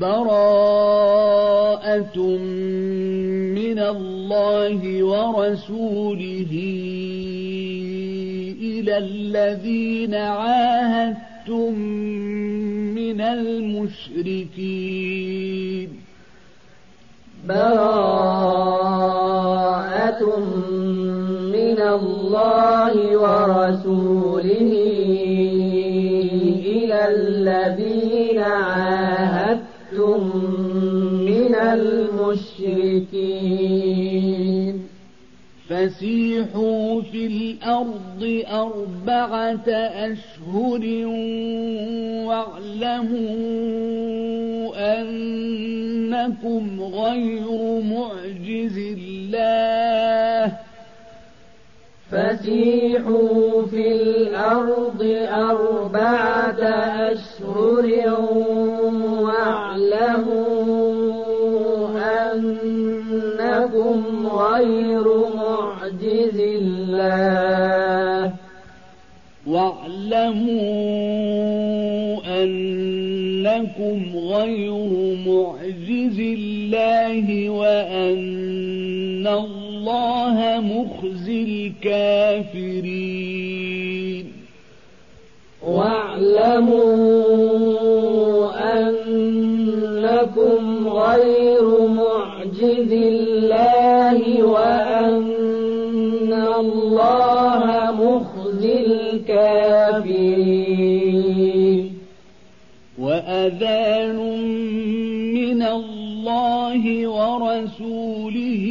براءة من الله ورسوله إلى الذين عاهدتم من المشركين. براءة من الله ورسوله إلى الذين عاهدتم المشركين. فسيحوا في الأرض أربعة أشهر واعلموا أنكم غير معجز الله. فسيحوا في الأرض أربعة أشهر واعلموا غير معجز الله. واعلموا أنكم غير معجز الله وأن الله مخزي الكافرين. واعلموا أنكم غير معجز الله الله مخزي الكافرين. وأذان من الله ورسوله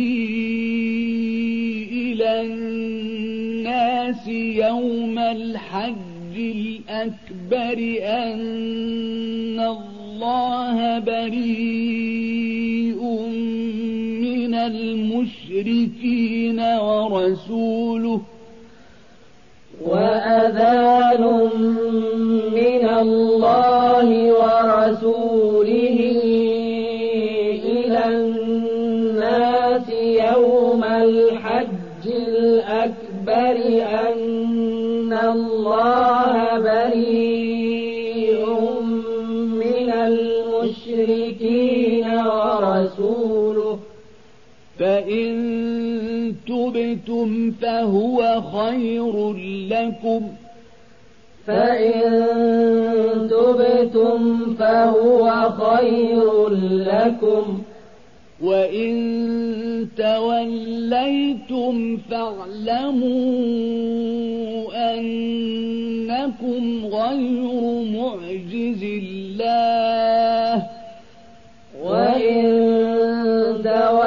إلى الناس يوم الحج الأكبر أن الله بريء المشركين ورسوله وأذان من الله ورسوله إلى الناس يوم الحج الأكبر أن الله فإن تبتم فهو خير لكم. فإن تبتم فهو خير لكم. وإن توليتم فاعلموا أنكم غير معجز الله. وإن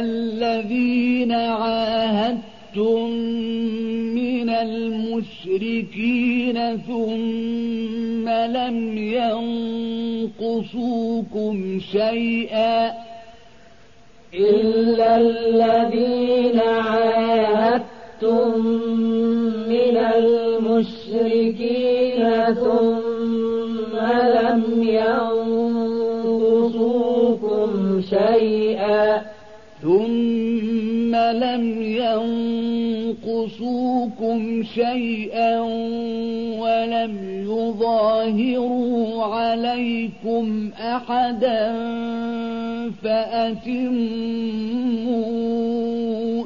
الذين عاهدتم من المشركين ثم لم ينقصوكم شيئا إلا الذين عاهدتم من المشركين ثم لم ينقصوكم ثم لم ينقصوكم شيئا ولم يظاهروا عليكم أحدا فأتموا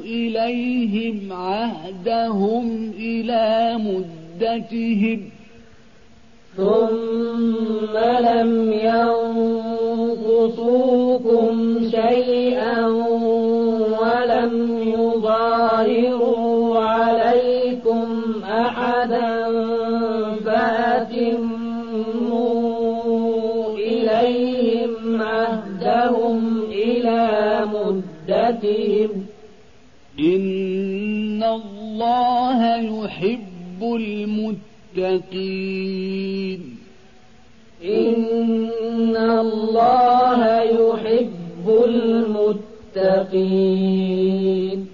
إليهم عهدهم إلى مدتهم ثم لم ينقصوكم شيئا ولم يظاهروا عليكم أحدا فأتموا إليهم عهدهم إلى مدتهم إن الله يحب المتقين إن الله يحب المتقين.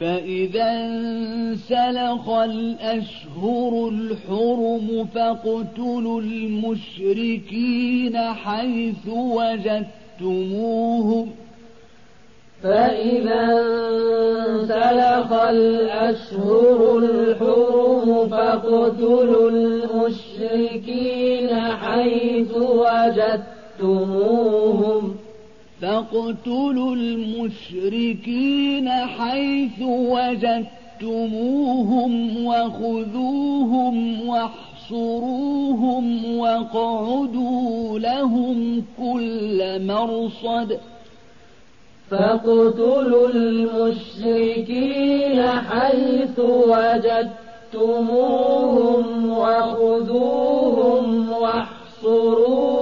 فإذا انسلخ الأشهر الحرم فاقتلوا المشركين حيث وجدتموهم. فإذا انسلخ الأشهر الحرم فاقتلوا المشركين حيث وجدتموهم. فاقتلوا المشركين حيث وجدتموهم وخذوهم واحصروهم واقعدوا لهم كل مرصد. فاقتلوا المشركين حيث وجدتموهم وخذوهم واحصروهم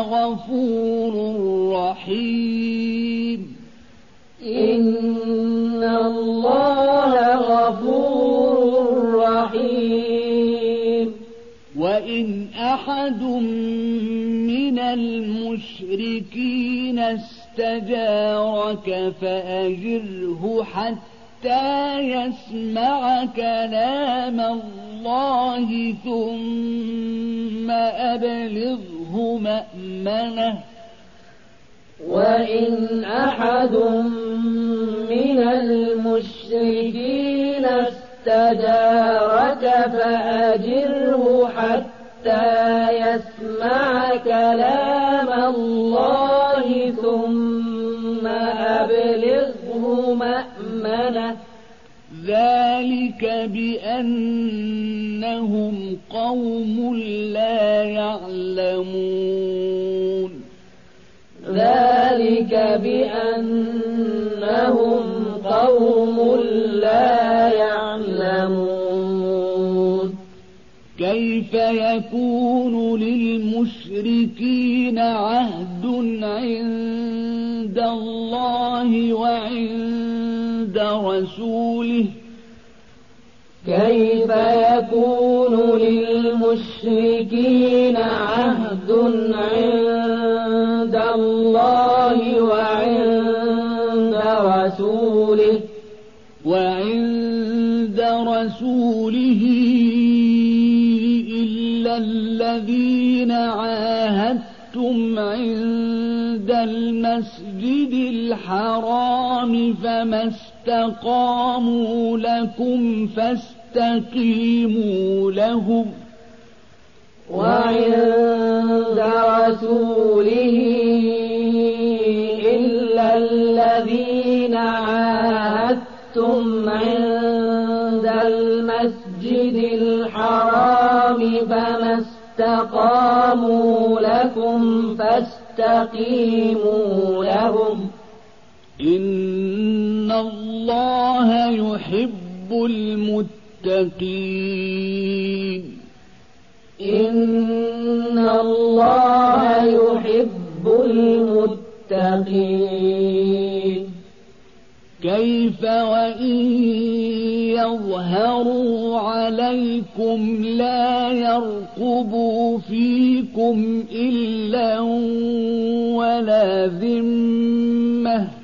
غفور رحيم. إن الله غفور رحيم. وإن أحد من المشركين استجارك فأجره حتى يسمع كلام الله ثم أبلغه مأمنة. وإن أحد من المشركين استجارك فأجره حتى يسمع كلام مأمنه ذلك بأنهم قوم لا يعلمون. ذلك بأنهم قوم لا يعلمون. كيف يكون للمشركين عهد عند الله وعند رسوله. كيف يكون للمشركين عهد عند الله وعند رسوله؟ وعند رسوله إلا الذين عاهدتم عند المسجد الحرام فما استقاموا لكم فاستقيموا لهم وعند رسوله إلا الذين عاهدتم عند المسجد الحرام فما استقاموا لكم فاستقيموا لهم إن الله يحب المتقين إن الله يحب المتقين كيف وإن يظهروا عليكم لا يرقبوا فيكم إلا ولا ذمة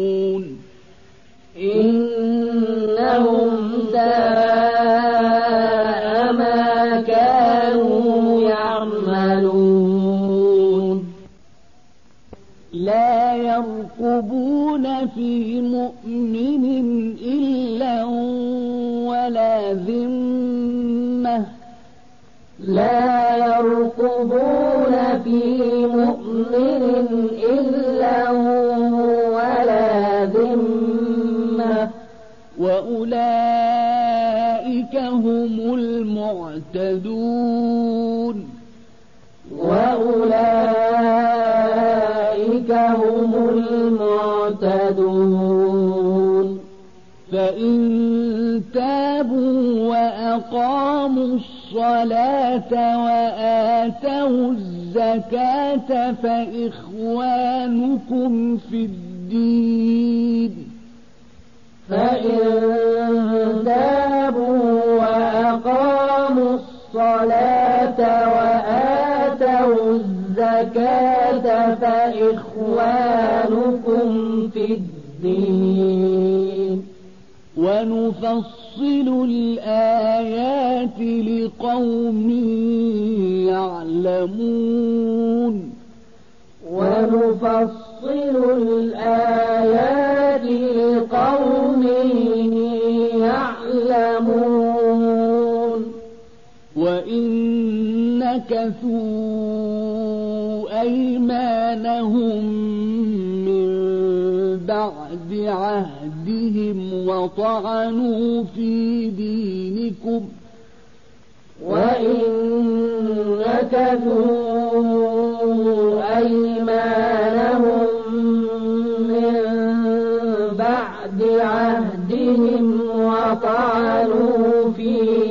يرقبون في مؤمن إلا ولا ذمة لا يرقبون في مؤمن إلا ولا ذمة وأولئك هم المعتدون المعتدون. فإن تابوا وأقاموا الصلاة وآتوا الزكاة فإخوانكم في الدين. فإن تابوا وأقاموا الصلاة الزكاة فإخوانكم في الدين. ونفصل الآيات لقوم يعلمون. ونفصل الآيات لقوم يعلمون. وإن نكثوا أيمانهم من بعد عهدهم وطعنوا في دينكم وإن نكثوا أيمانهم من بعد عهدهم وطعنوا في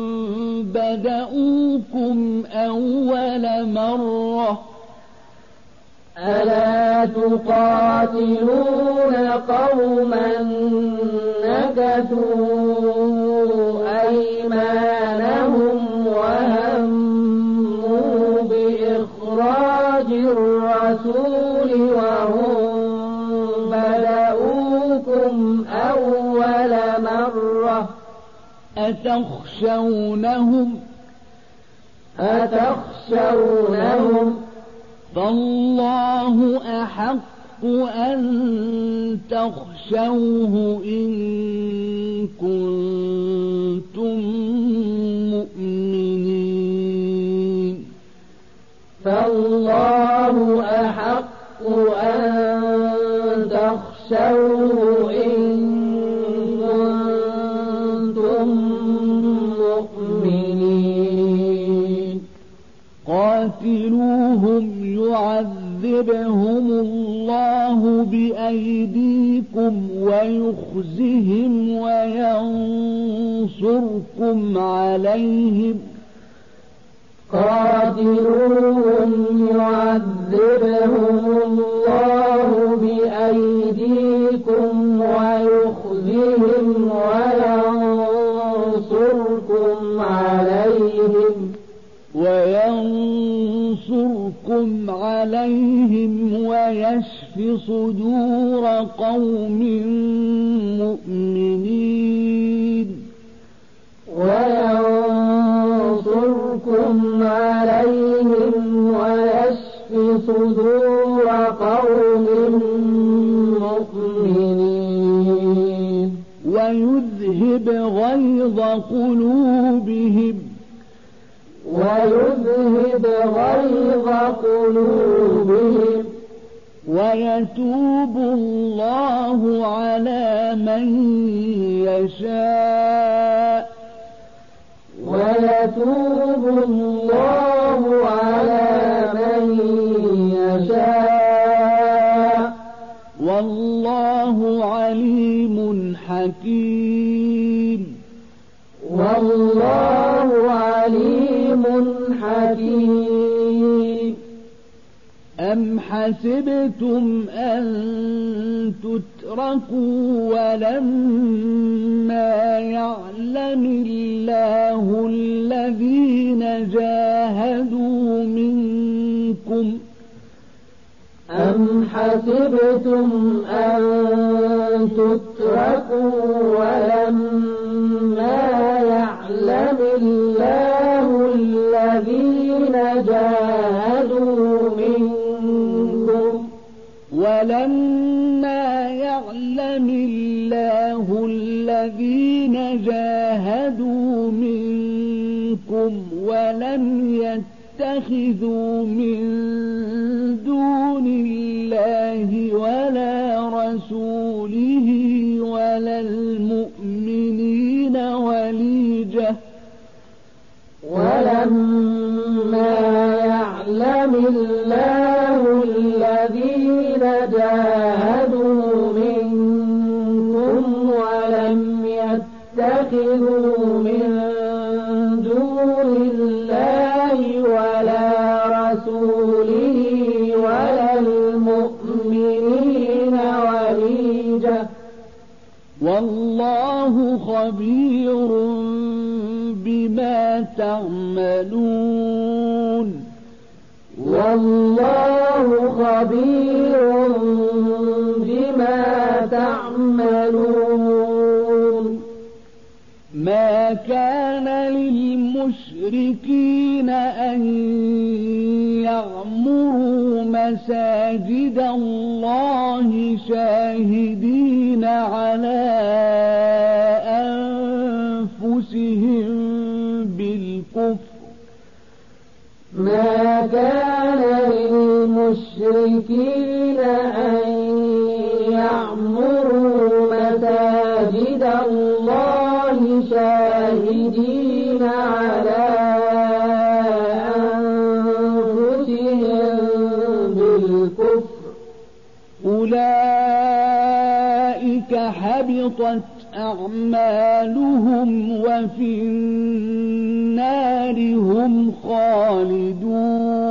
بدؤوكم أول مرة. ألا تقاتلون قوما نكثوا أيمانهم وهموا بإخراج الرسول وهم أتخشونهم؟ أتخشونهم؟ فالله أحق أن تخشوه إن كنتم مؤمنين. فالله أحق أن تخشوه يصبهم الله بأيديكم ويخزهم وينصركم عليهم قاتلوهم يعذبهم الله بأيديكم ويخزهم وينصركم وينصركم عليهم ويشف صدور قوم مؤمنين. وينصركم عليهم ويشف صدور قوم مؤمنين. ويذهب غيظ قلوبهم ويذهب غيظ قلوبهم. ويتوب الله على من يشاء. ويتوب الله على من يشاء. والله عليم حكيم. والله حكيم أم حسبتم أن تتركوا ولما يعلم الله الذين جاهدوا منكم أم حسبتم أن تتركوا ولما يعلم الله الذين جاهدوا منكم ولما يعلم الله الذين جاهدوا منكم ولم يتخذوا من دون الله ولا رسوله ولا المؤمنين وليجة ولما يعلم الله الذين جاهدوا منكم ولم يتخذوا من دون الله ولا رسوله ولا المؤمنين وليجة. والله خبير بما تعملون. والله خبير بما تعملون. ما كان للمشركين أن يعمروا مساجد الله شاهدين على أنفسهم بالكفر. ما كان للمشركين أن يعمروا مساجد الله شاهدين على أنفسهم بالكفر. أولئك حبطت أعمالهم وفي النار هم خالدون.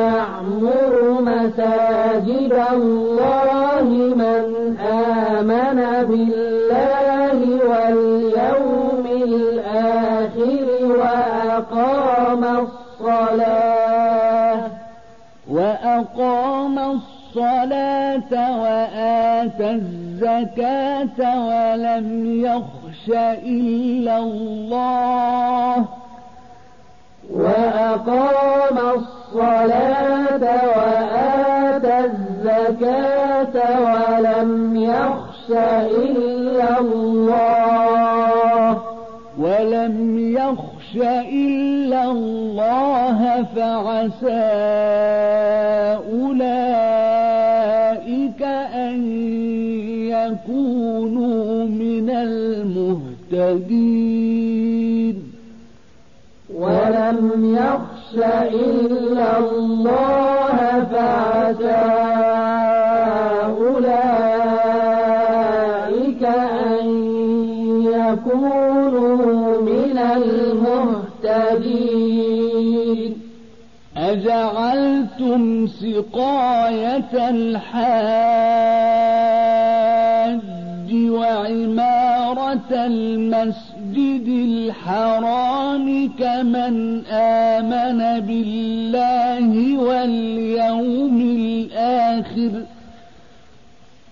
الله من آمن بالله واليوم الآخر وأقام الصلاة وأقام الصلاة وآتى الزكاة ولم يخش إلا الله وأقام الصلاة وآتى الزكاة الزكاة ولم يخش إلا الله ولم يخش إلا الله فعسى أولئك أن يكونوا من المهتدين ولم يخش إلا الله فعسى أولئك أن يكونوا من المهتدين. أجعلتم سقاية الحاج وعمارة المسجد الحرام كمن آمن بالله واليوم الآخر.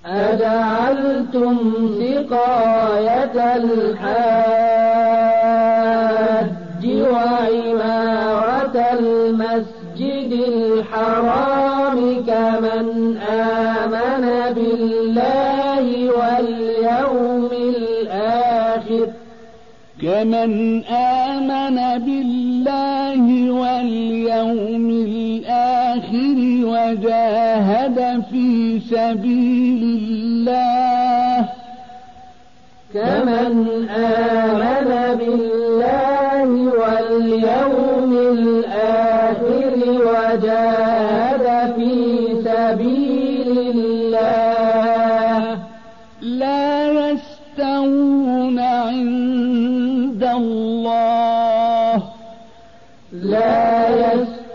أجعلتم سقاية الحاج وعمارة المسجد الحرام كمن آمن كمن آمن بالله واليوم الآخر وجاهد في سبيل الله كمن آمن بالله واليوم الآخر وجاهد في سبيل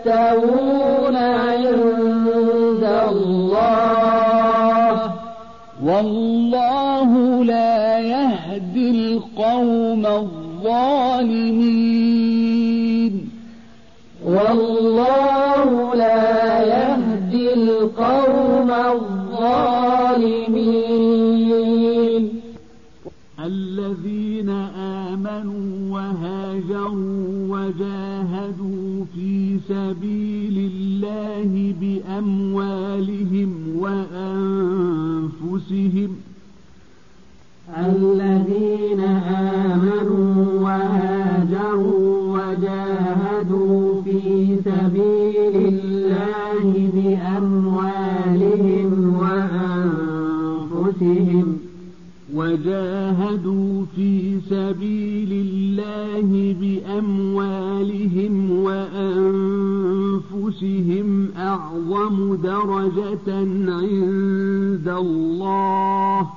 يستوون عند الله والله لا يهدي القوم الظالمين والله لا يهدي القوم الظالمين سبيل الله بأموالهم وأنفسهم. الذين آمنوا وهاجروا وجاهدوا في سبيل الله بأموالهم وأنفسهم. وجاهدوا في سبيل الله بأموالهم وأنفسهم. أعظم درجة عند الله.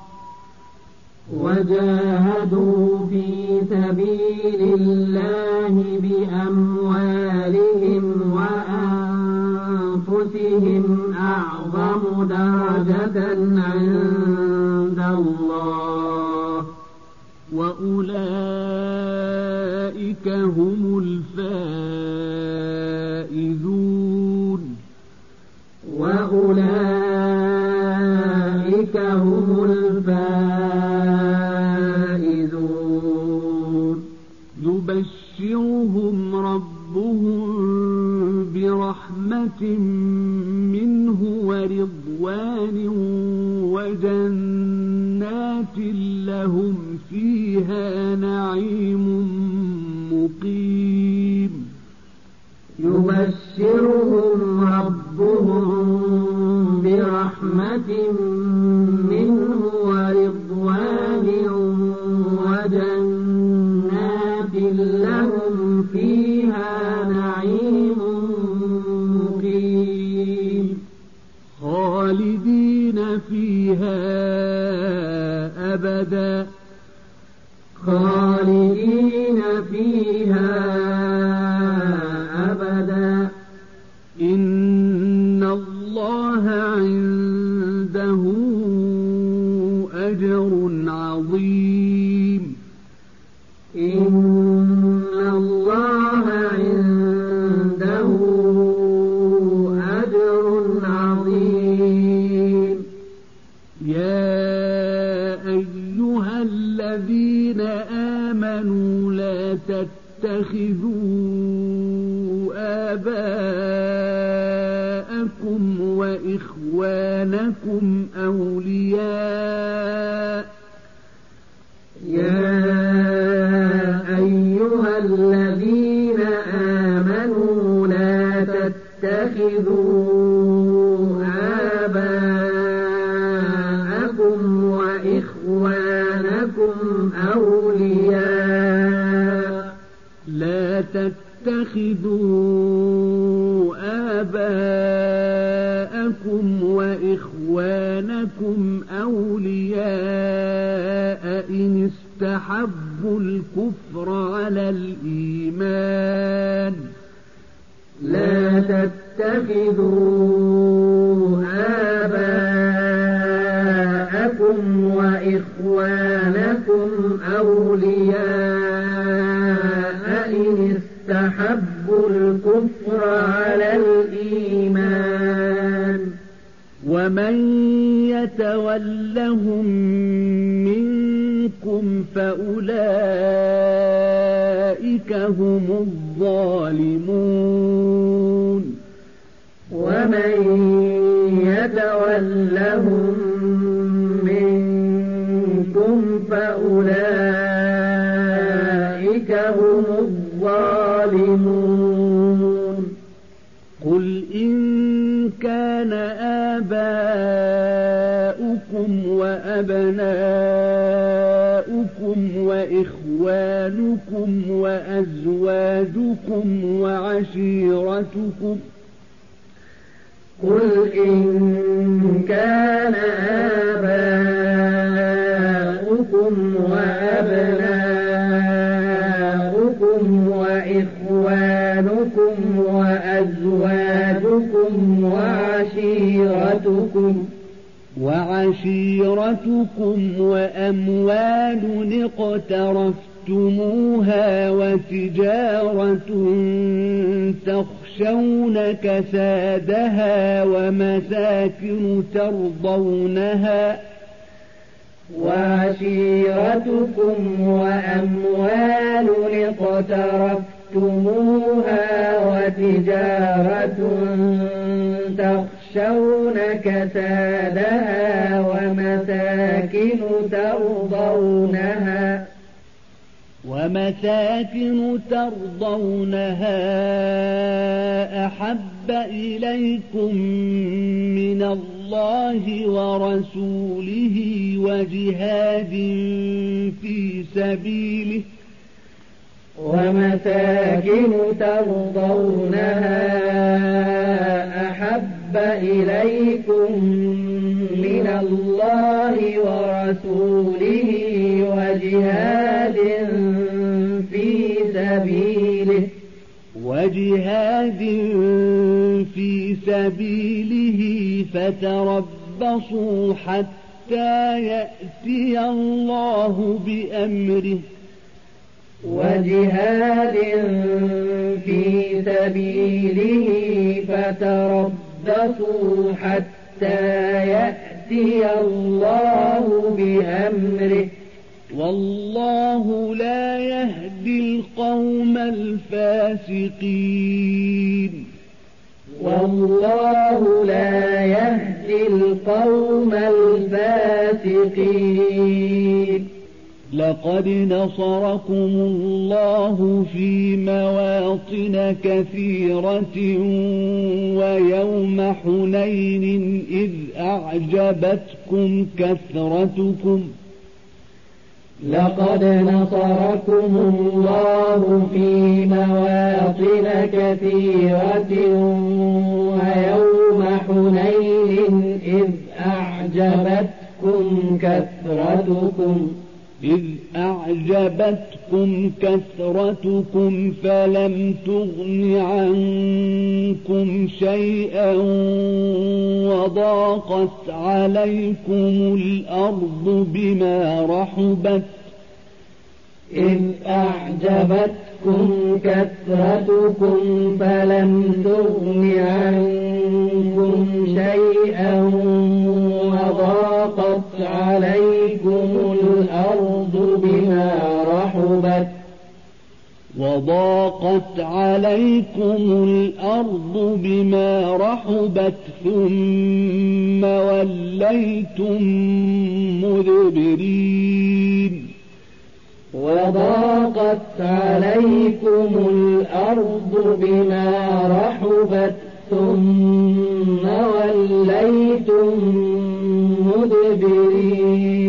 وجاهدوا في سبيل الله بأموالهم وأنفسهم أعظم درجة عند الله. وأولئك برحمة منه ورضوان وجنات لهم فيها نعيم مقيم يبشرهم ربهم برحمة لقد نصركم الله في مواطن كثيرة ويوم حنين إذ أعجبتكم كثرتكم. إذ أعجبتكم كثرتكم فلم تغن عنكم شيئا وضاقت عليكم الأرض بما رحبت إذ أعجبتكم كثرتكم فلم تغن عنكم شيئا وضاقت عليكم وضاقت عليكم الأرض بما رحبت ثم وليتم مذبرين وضاقت عليكم الأرض بما رحبت ثم وليتم مذبرين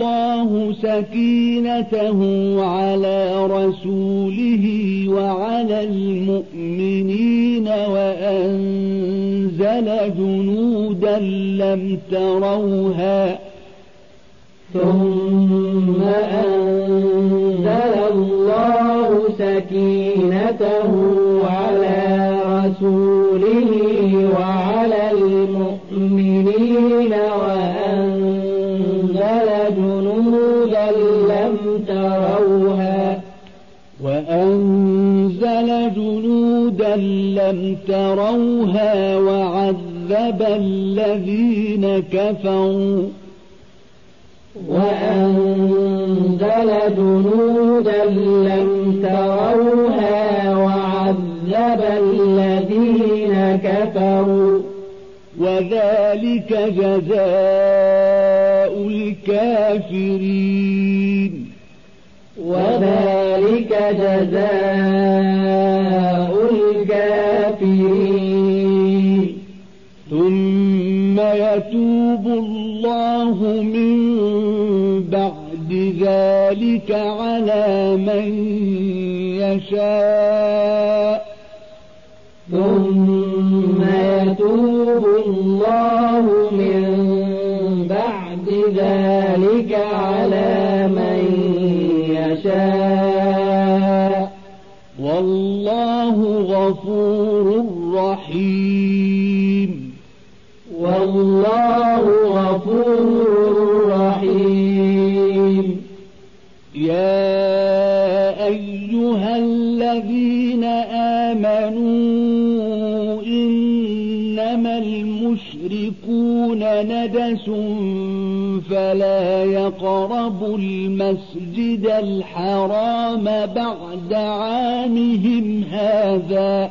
الله سكينته على رسوله وعلى المؤمنين وأنزل جنودا لم تروها. ثم أنزل الله سكينته على رسوله وعلى المؤمنين وأنزل لم تروها وعذب الذين كفروا وأنزل جنودا لم تروها وعذب الذين كفروا وذلك جزاء الكافرين وذلك جزاء يتوب الله من بعد ذلك على من يشاء ثم يتوب الله من بعد ذلك على من يشاء والله غفور رحيم والله غفور رحيم. يا أيها الذين آمنوا إنما المشركون ندس فلا يقربوا المسجد الحرام بعد عامهم هذا.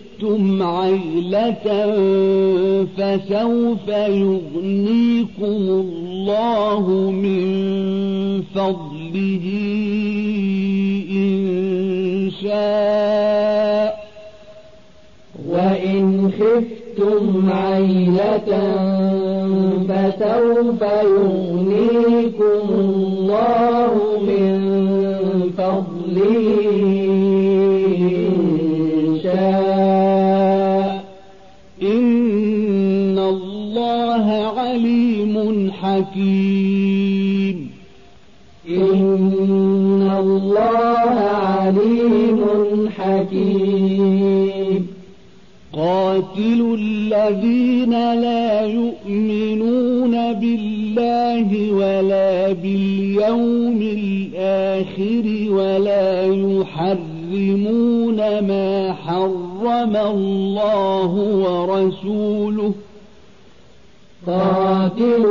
خفتم عيلة فسوف يغنيكم الله من فضله إن شاء. وإن خفتم عيلة فسوف يغنيكم الله من فضله. حكيم إن الله عليم حكيم. قاتلوا الذين لا يؤمنون بالله ولا باليوم الآخر ولا يحرمون ما حرم الله ورسوله. قاتلوا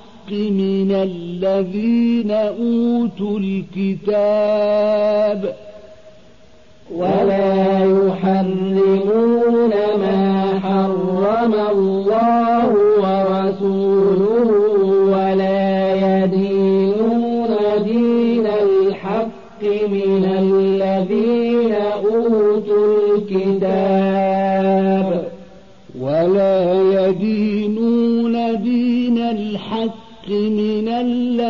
من الذين أوتوا الكتاب ولا يحرمون ما حرم الله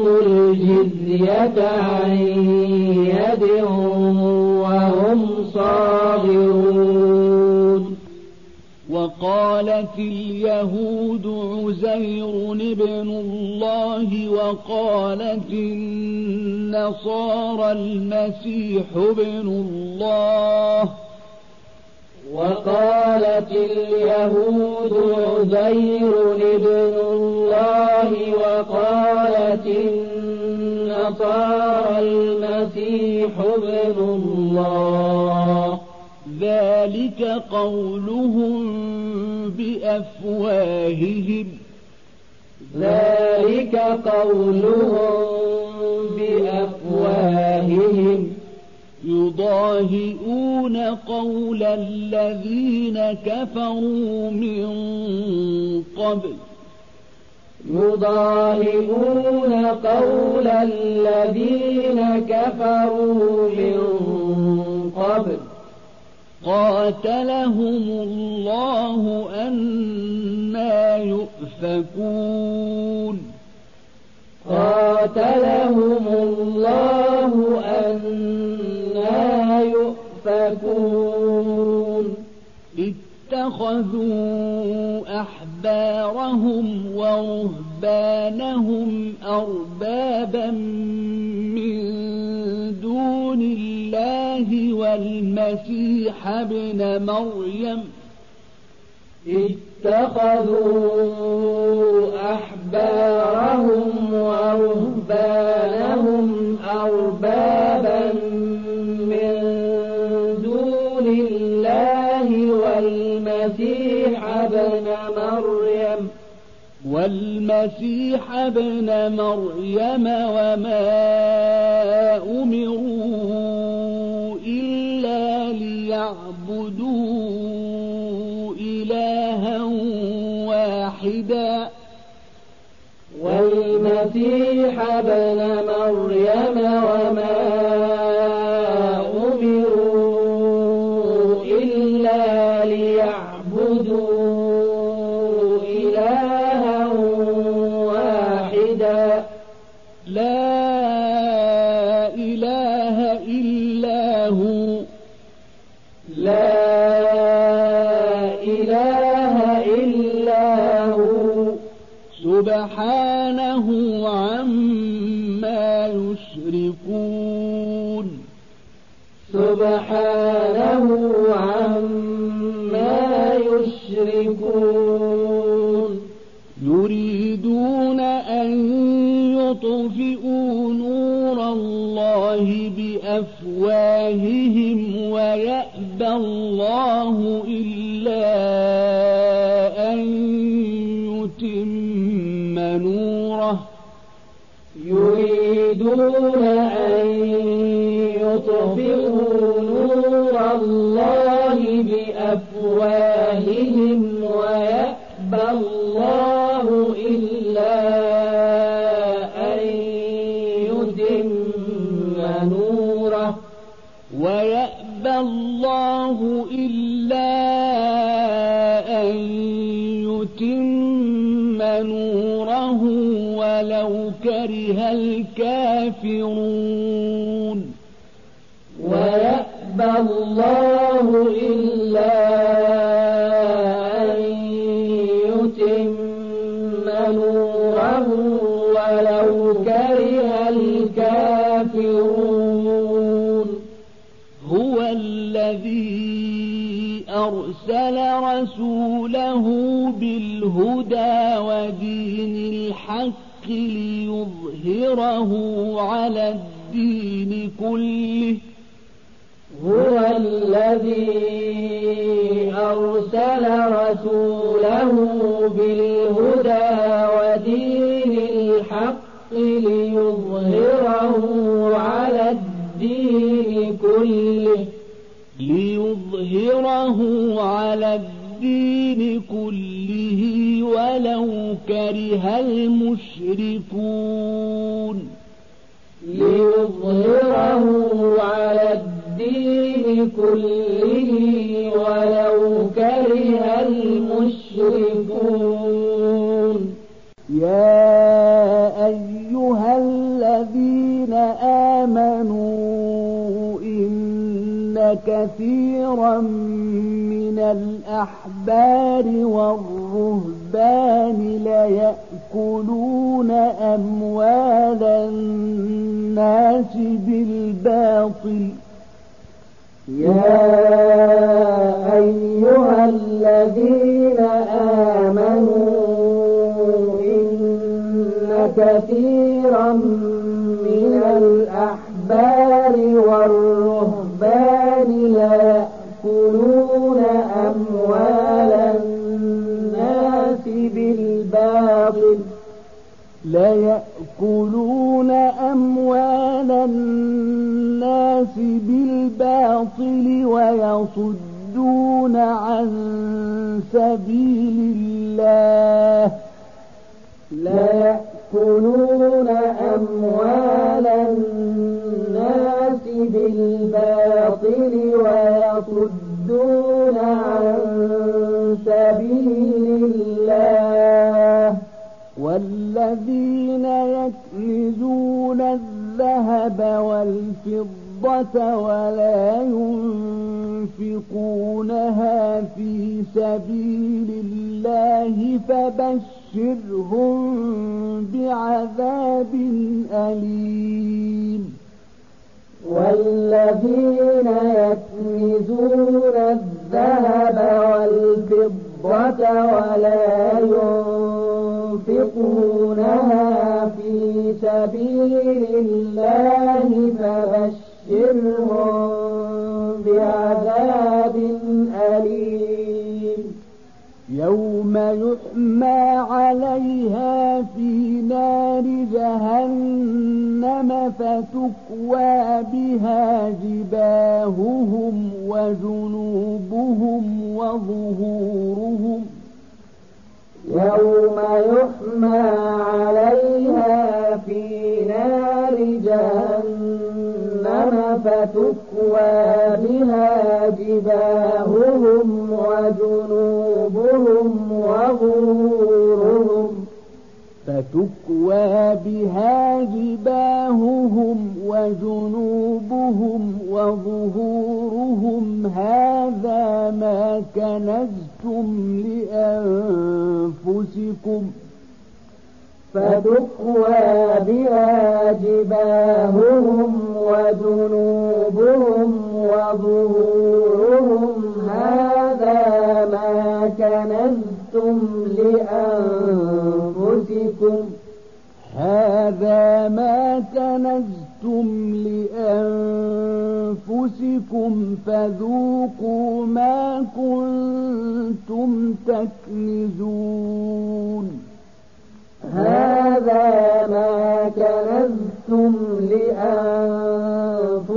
الجزية عن يد وهم صاغرون. وقالت اليهود عزير ابن الله وقالت النصارى المسيح ابن الله. وقالت اليهود عزير ابن الله وقالت النصارى المسيح ابن الله. ذلك قولهم بأفواههم. ذلك قولهم بأفواههم. يضاهئون قول الذين كفروا من قبل. يضاهئون قول الذين كفروا من قبل. قاتلهم الله أنا يؤفكون. قاتلهم الله أنا يؤفكون اتخذوا أحبارهم ورهبانهم أربابا من دون الله والمسيح ابن مريم اتخذوا أحبارهم ورهبانهم أربابا والمسيح ابن مريم. والمسيح ابن مريم وما أمروا إلا ليعبدوا إلها واحدا. والمسيح ابن مريم وما سبحانه عما يشركون. يريدون أن يطفئوا نور الله بأفواههم ويأبى الله إلا أن يتم نوره. يريدون أن يطفئوا الله بأفواههم.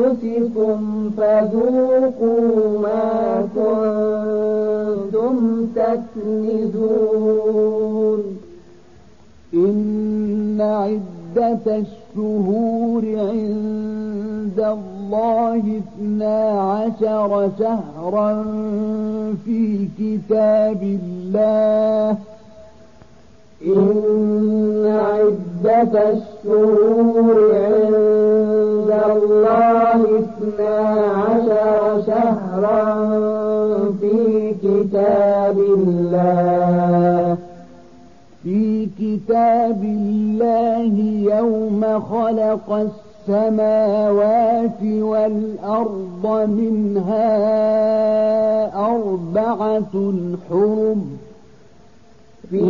لأنفسكم فذوقوا ما كنتم تكنزون. إن عدة الشهور عند الله اثنا عشر شهرا في كتاب الله. إن عدة الشهور عند الله اثنا عشر شهرا في كتاب الله. في كتاب الله يوم خلق السماوات والأرض منها أربعة حرم. في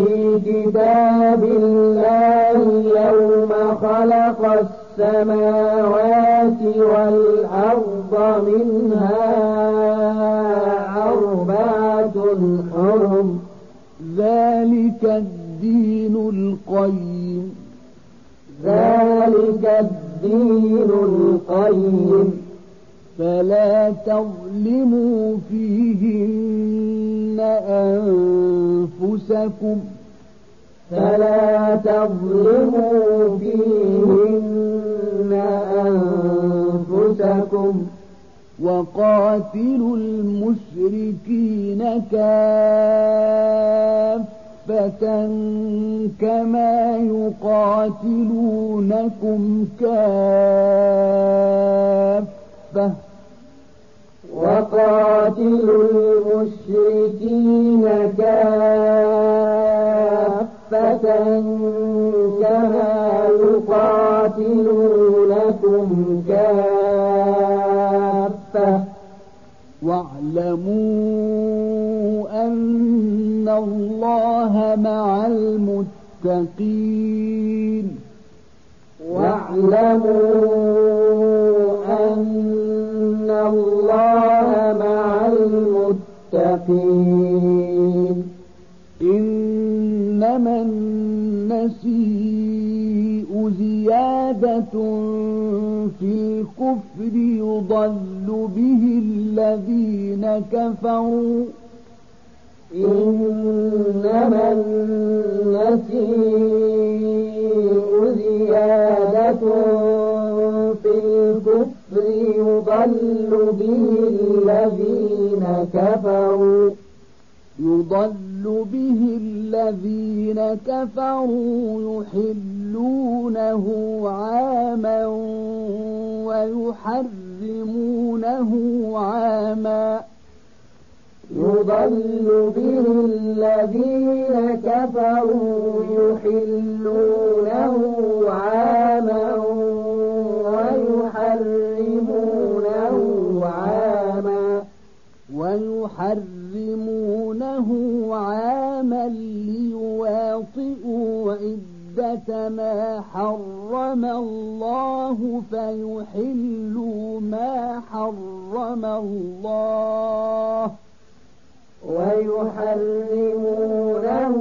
كتاب الله يوم خلق السماوات والأرض منها أربعة حرم. ذلك الدين القيم. ذلك الدين القيم. فلا تظلموا فيهن أنفسكم. فلا تظلموا فيهن أنفسكم وقاتلوا المشركين كافة كما يقاتلونكم كافة وقاتلوا المشركين كما يقاتلونكم كافة. واعلموا أن الله مع المتقين. واعلموا أن الله مع المتقين. إنما النسيء زيادة في الكفر يضل به الذين كفروا إنما النسيء زيادة في الكفر يضل به الذين كفروا يضل به الذين كفروا يحلونه عاما ويحرمونه عاما. يضل به الذين كفروا يحلونه عاما ويحرمونه عاما. ويحرمونه عاما ليواطئوا عدة ما حرم الله فيحلوا ما حرم الله ويحرمونه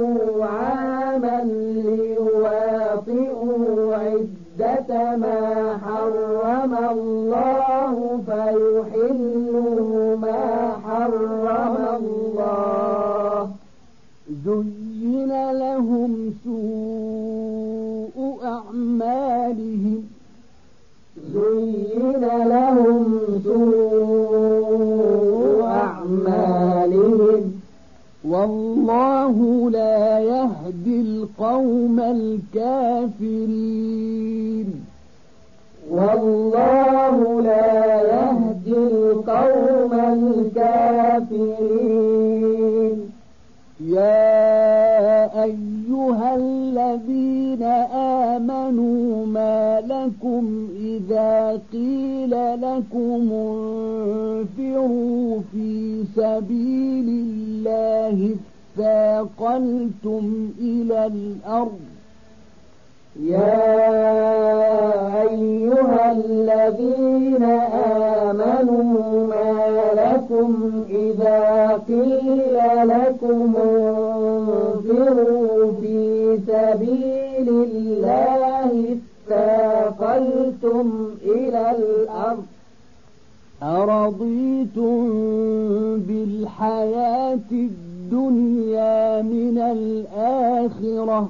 عاما ليواطئوا عدة ما حرم الله فيحلوا ما زين لهم سوء أعمالهم. زين لهم سوء أعمالهم. والله لا يهدي القوم الكافرين. والله لا يهدي القوم الكافرين. يا أيها الذين آمنوا ما لكم إذا قيل لكم انفروا في سبيل الله اثاقلتم إلى الأرض يا أيها الذين آمنوا ما لكم إذا قيل لكم انفروا في سبيل الله اثاقلتم إلى الأرض أرضيتم بالحياة الدنيا من الآخرة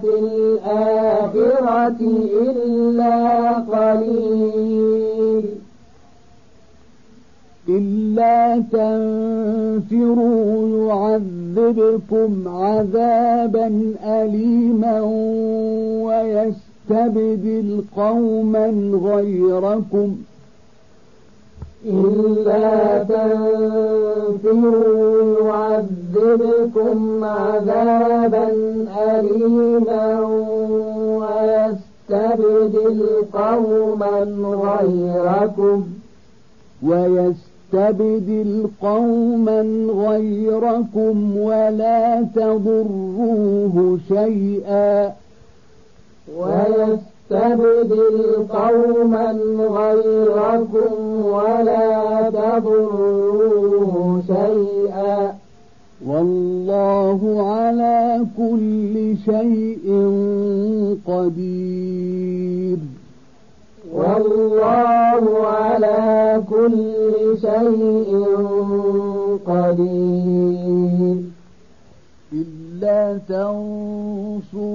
في الآخرة إلا قليل. إلا تنفروا يعذبكم عذابا أليما ويستبدل قوما غيركم. إلا تنفروا يعذبكم عذابا أليما ويستبدل قوما غيركم ويستبدل قوما غيركم ولا تضروه شيئا ويستبدل قوما غيركم ولا تضروه شيئا. والله على كل شيء قدير. والله على كل شيء قدير. إلا تنصروه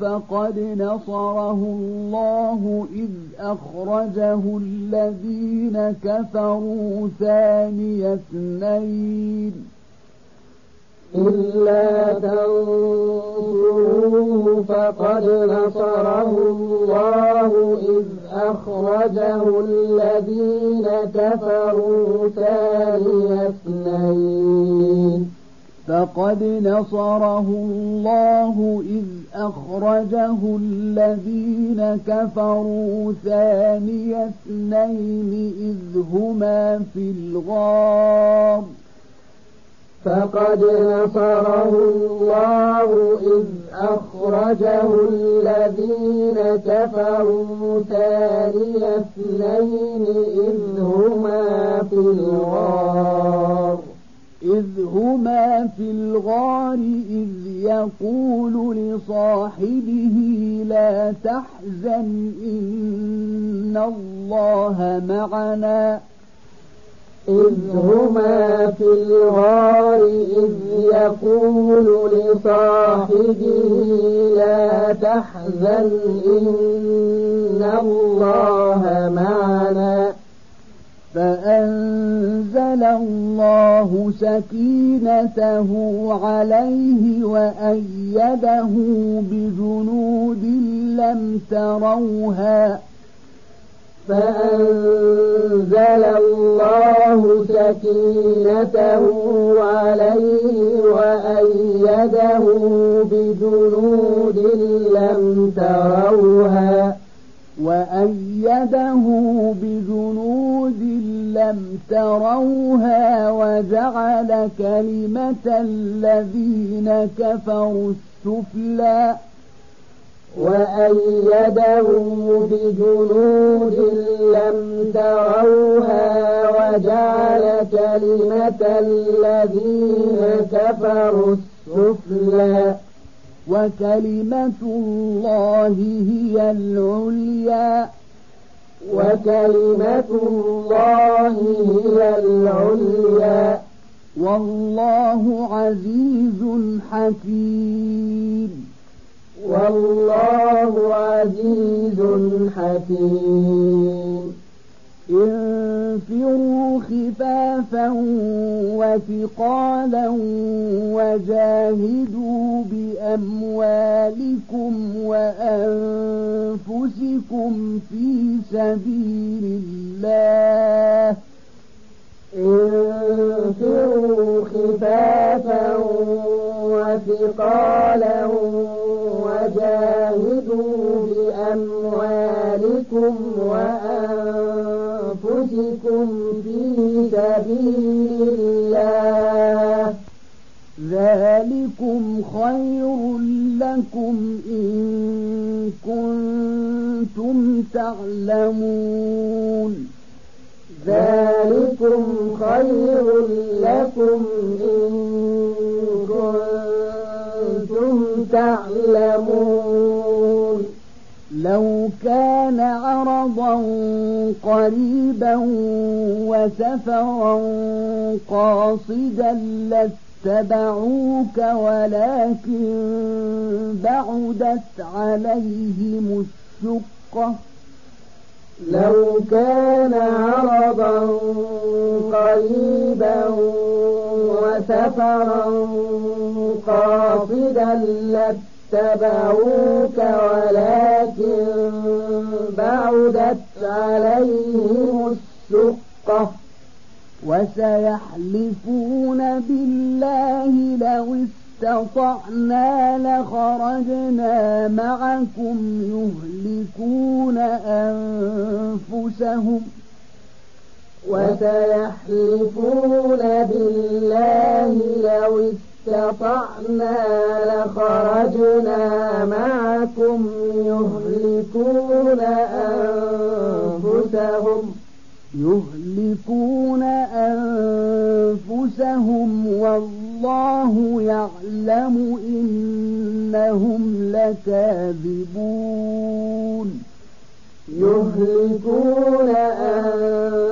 فقد نصره الله إذ أخرجه الذين كفروا ثاني اثنين. إلا تنصروه فقد نصره الله إذ أخرجه الذين كفروا ثاني اثنين. فقد نصره الله إذ أخرجه الذين كفروا ثاني اثنين إذ هما في الغار. فقد نصره الله إذ أخرجه الذين كفروا ثاني اثنين إذ هما في الغار. إذ هما في الغار إذ يقول لصاحبه لا تحزن إن الله معنا. إذ هما في الغار إذ يقول لصاحبه لا تحزن إن الله معنا. فأنزل الله سكينته عليه وأيده بجنود لم تروها. فأنزل الله سكينته عليه وأيده بجنود لم تروها. وأيده بجنود لم تروها وجعل كلمة الذين كفروا السفلى. وأيده بجنود لم تروها وجعل كلمة الذين كفروا السفلى. وكلمة الله هي العليا. وكلمة الله هي العليا. والله عزيز حكيم. والله عزيز حكيم. انفروا خفافا وثقالا وجاهدوا بأموالكم وأنفسكم في سبيل الله. انفروا خفافا وثقالا وجاهدوا بأموالكم وأنفسكم سبيل الله. ذلكم خير لكم إن كنتم تعلمون. ذلكم خير لكم إن كنتم تعلمون. لو كان عرضا قريبا وسفرا قاصدا لاتبعوك ولكن بعدت عليهم الشقه لو كان عرضا قريبا وسفرا قاصدا لاتبعوك ولكن بعدت عليهم الشقة وسيحلفون بالله لو استطعنا لخرجنا معكم يهلكون أنفسهم وسيحلفون بالله لو استطعنا لخرجنا معكم يهلكون أنفسهم. يهلكون أنفسهم والله يعلم إنهم لكاذبون. يهلكون أنفسهم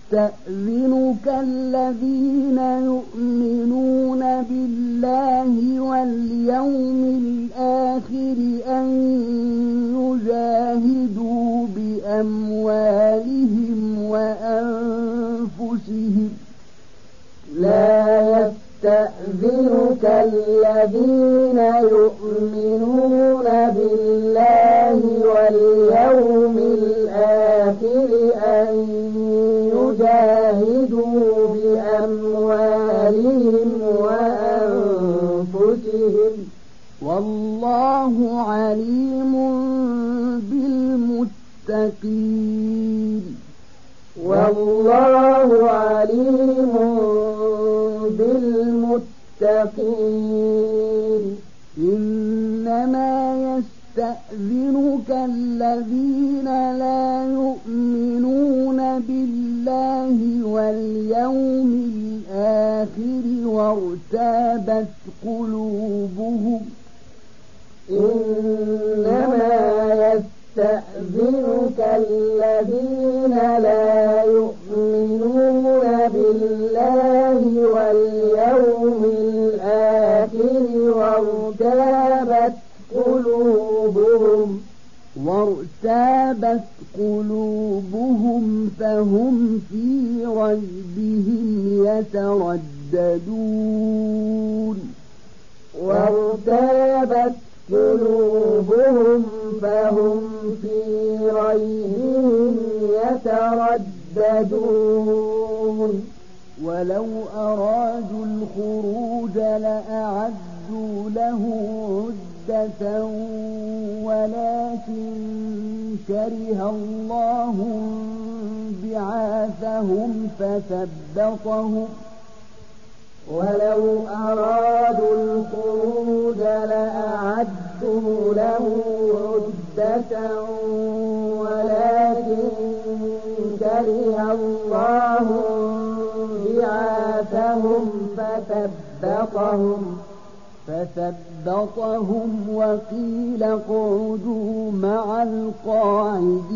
يستأذنك الذين يؤمنون بالله واليوم الآخر أن يجاهدوا بأموالهم وأنفسهم. لا يستأذنك الذين يؤمنون بالله واليوم الآخر أن يجاهدوا بأموالهم وأنفسهم والله عليم بالمتقين والله عليم بالمتقين إنما يستأذنك الذين لا يؤمنون بالله واليوم الآخر وارتابت قلوبهم إنما يستأذنك الذين لا يؤمنون بالله واليوم الآخر وارتابت قلوبهم وارتابت قلوبهم فهم في ريبهم يترددون. وارتابت قلوبهم فهم في ريبهم يترددون. ولو أرادوا الخروج لأعدوا له عدة ولكن كره الله بعاثهم فثبطهم ولو أرادوا الخروج لأعدوا له عدة ولكن كره الله بعاثهم فثبطهم فثبطهم وقيل اقعدوا مع القاعدين.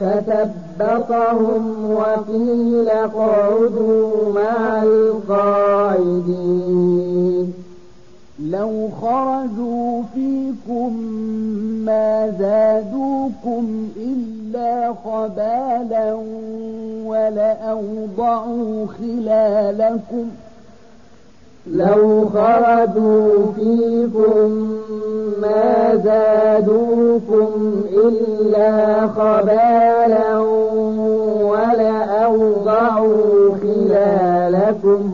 فثبطهم وقيل اقعدوا مع القاعدين. لو خرجوا فيكم ما زادوكم إلا خبالا ولأوضعوا خلالكم لو خرجوا فيكم ما زادوكم إلا خبالا ولأوضعوا خلالكم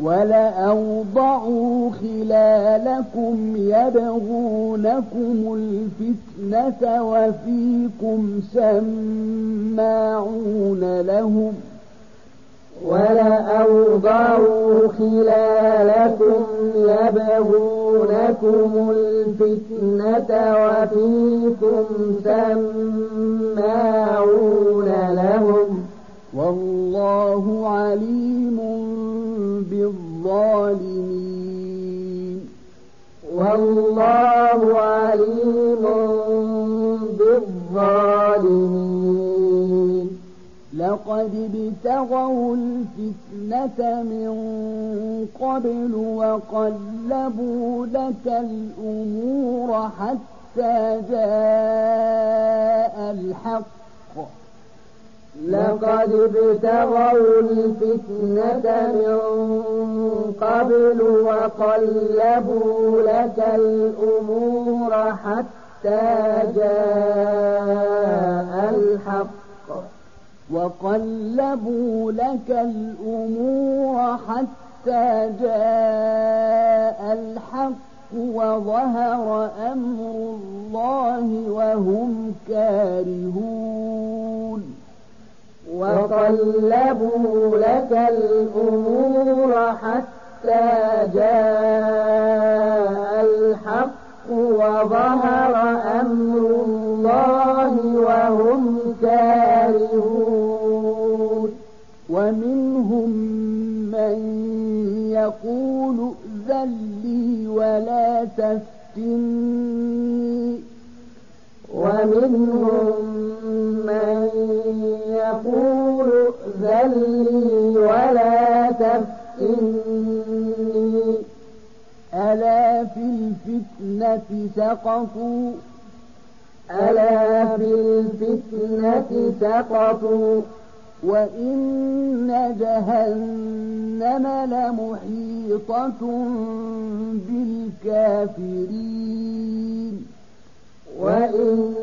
ولأوضعوا خلالكم يبغونكم الفتنة وفيكم سماعون لهم ولأوضعوا خلالكم يبغونكم الفتنة وفيكم سماعون لهم والله عليم بالظالمين والله عليم بالظالمين لقد ابتغوا الفتنة من قبل وقلبوا لك الأمور حتى جاء الحق. لقد ابتغوا الفتنة من قبل وقلبوا لك الأمور حتى جاء الحق. وقلبوا لك الأمور حتى جاء الحق وظهر أمر الله وهم كارهون. وقلبوا لك الأمور حتى جاء الحق وظهر أمر الله وهم كارهون. ومنهم من يقول ائذن لي ولا تفتني. ومنهم من يقول ائذن لي ولا تفتني. ألا في الفتنة سقطوا. ألا في الفتنة سقطوا. وإن جهنم لمحيطة بالكافرين. وإن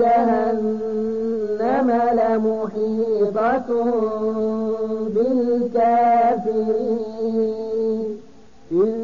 جهنم لمحيطة بالكافرين. إن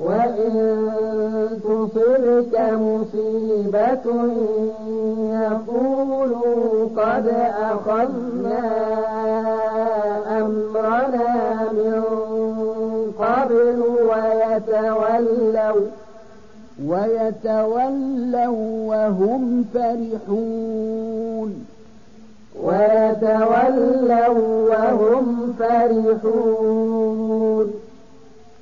وإن تصبك مصيبة يقولوا قد أخذنا أمرنا من قبل ويتولوا ويتولوا وهم فرحون ويتولوا وهم فرحون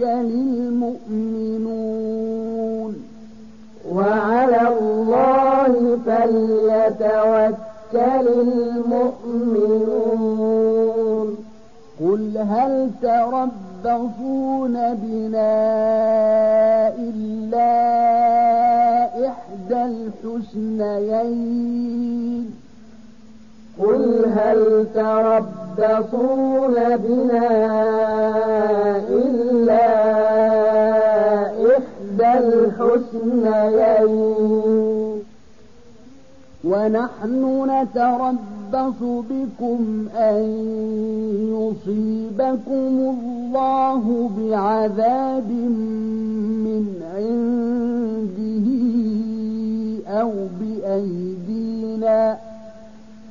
المؤمنون وعلى الله فليتوكل المؤمنون. قل هل تربصون بنا إلا إحدى الحسنيين؟ قل هل تربصون بنا إلا إحدى الحسنيين ونحن نتربص بكم أن يصيبكم الله بعذاب من عنده أو بأيدينا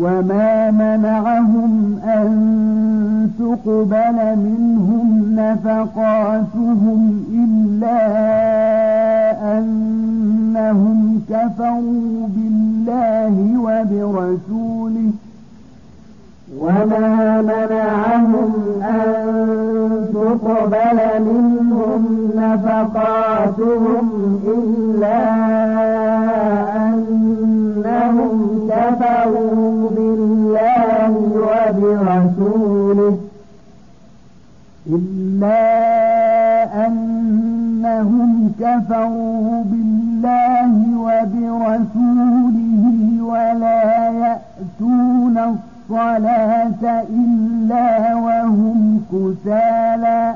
وما منعهم أن تقبل منهم نفقاتهم إلا أنهم كفروا بالله وبرسوله وما منعهم أن تقبل منهم نفقاتهم إلا أنهم كفروا بالله وبرسوله إلا أنهم كفروا بالله وبرسوله ولا يأتون الصلاة إلا وهم كسالى.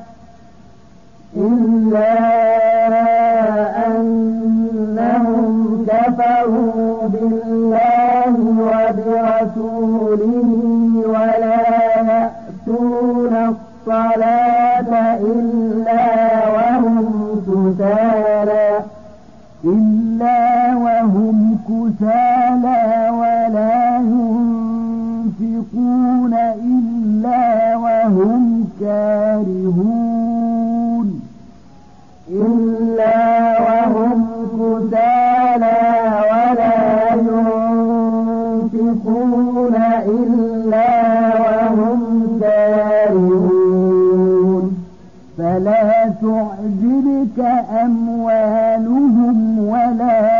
إلا أنهم كفروا بالله وبرسوله ولا يأتون الصلاة إلا وهم كسالى. إلا وهم كسالى. كارهون إلا وهم كسالى ولا ينفقون إلا وهم كارهون. فلا تعجبك أموالهم ولا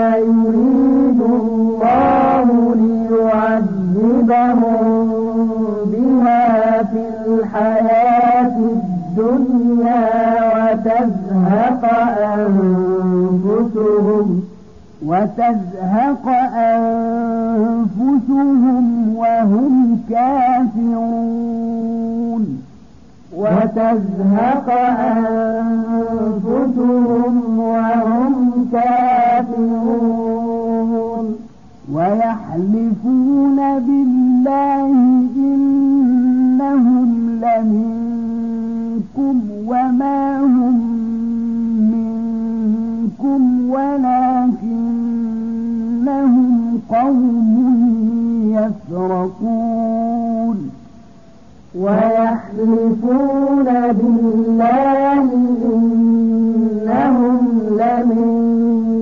الحياة الدنيا وتزهق أنفسهم وتزهق أنفسهم وهم كافرون. وتزهق أنفسهم وهم كافرون. ويحلفون بالله يفرقون ويحلفون بالله إنهم لمنكم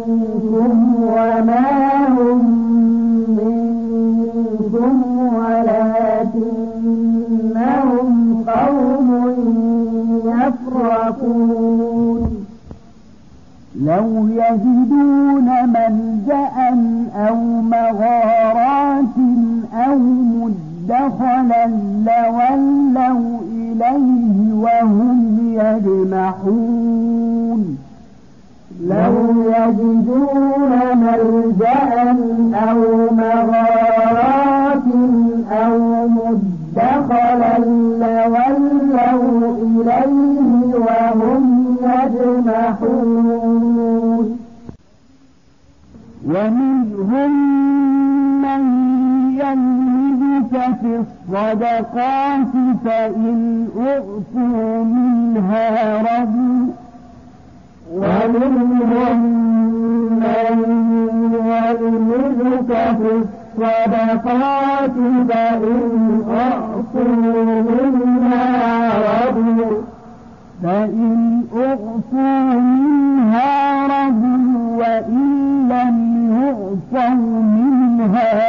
وما هم منكم ولكنهم قوم يفرقون. لو يجدون ملجأ أو مغارات أو مدخلا لولوا إليه وهم يجمحون. لو يجدون ملجأ أو مغارات أو مدخلا لولوا إليه وهم يجمحون. ومنهم في الصدقات فإن أعطوا منها رضوا. ومنهم من يلمزك في الصدقات فإن أعطوا منها رضوا. فإن أعطوا منها رضوا وإن لم يعطوا منها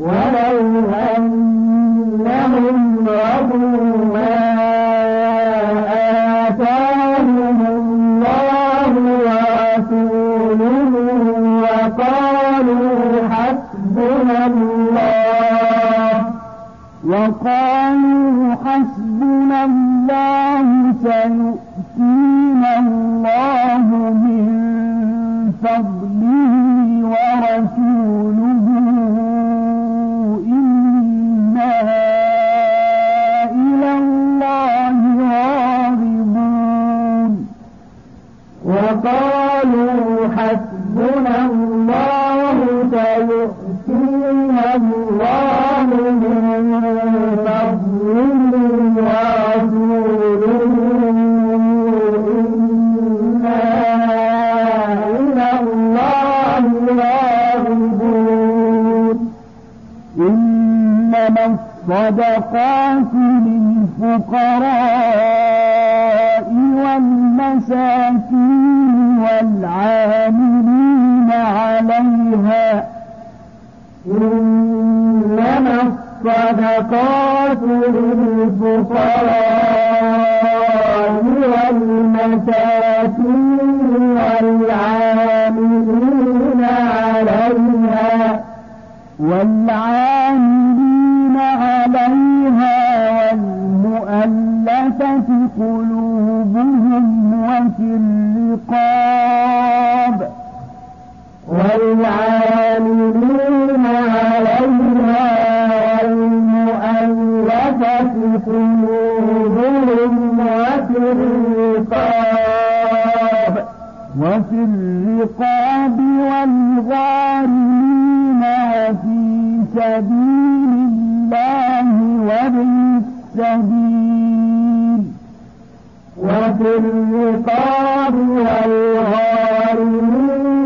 ولو أنهم ما آتاهم الله ورسوله وقالوا حسبنا الله وقالوا حسبنا الله الصدقات للفقراء والمساكين والعاملين عليها. إنما الصدقات للفقراء والمساكين والعاملين عليها. والعاملين قلوبهم وفي الرقاب والعاملين عليها والمؤلفة قلوبهم وفي الرقاب وفي الرقاب والغارمين وفي سبيل الله وابن السبيل الرقاب والغارمين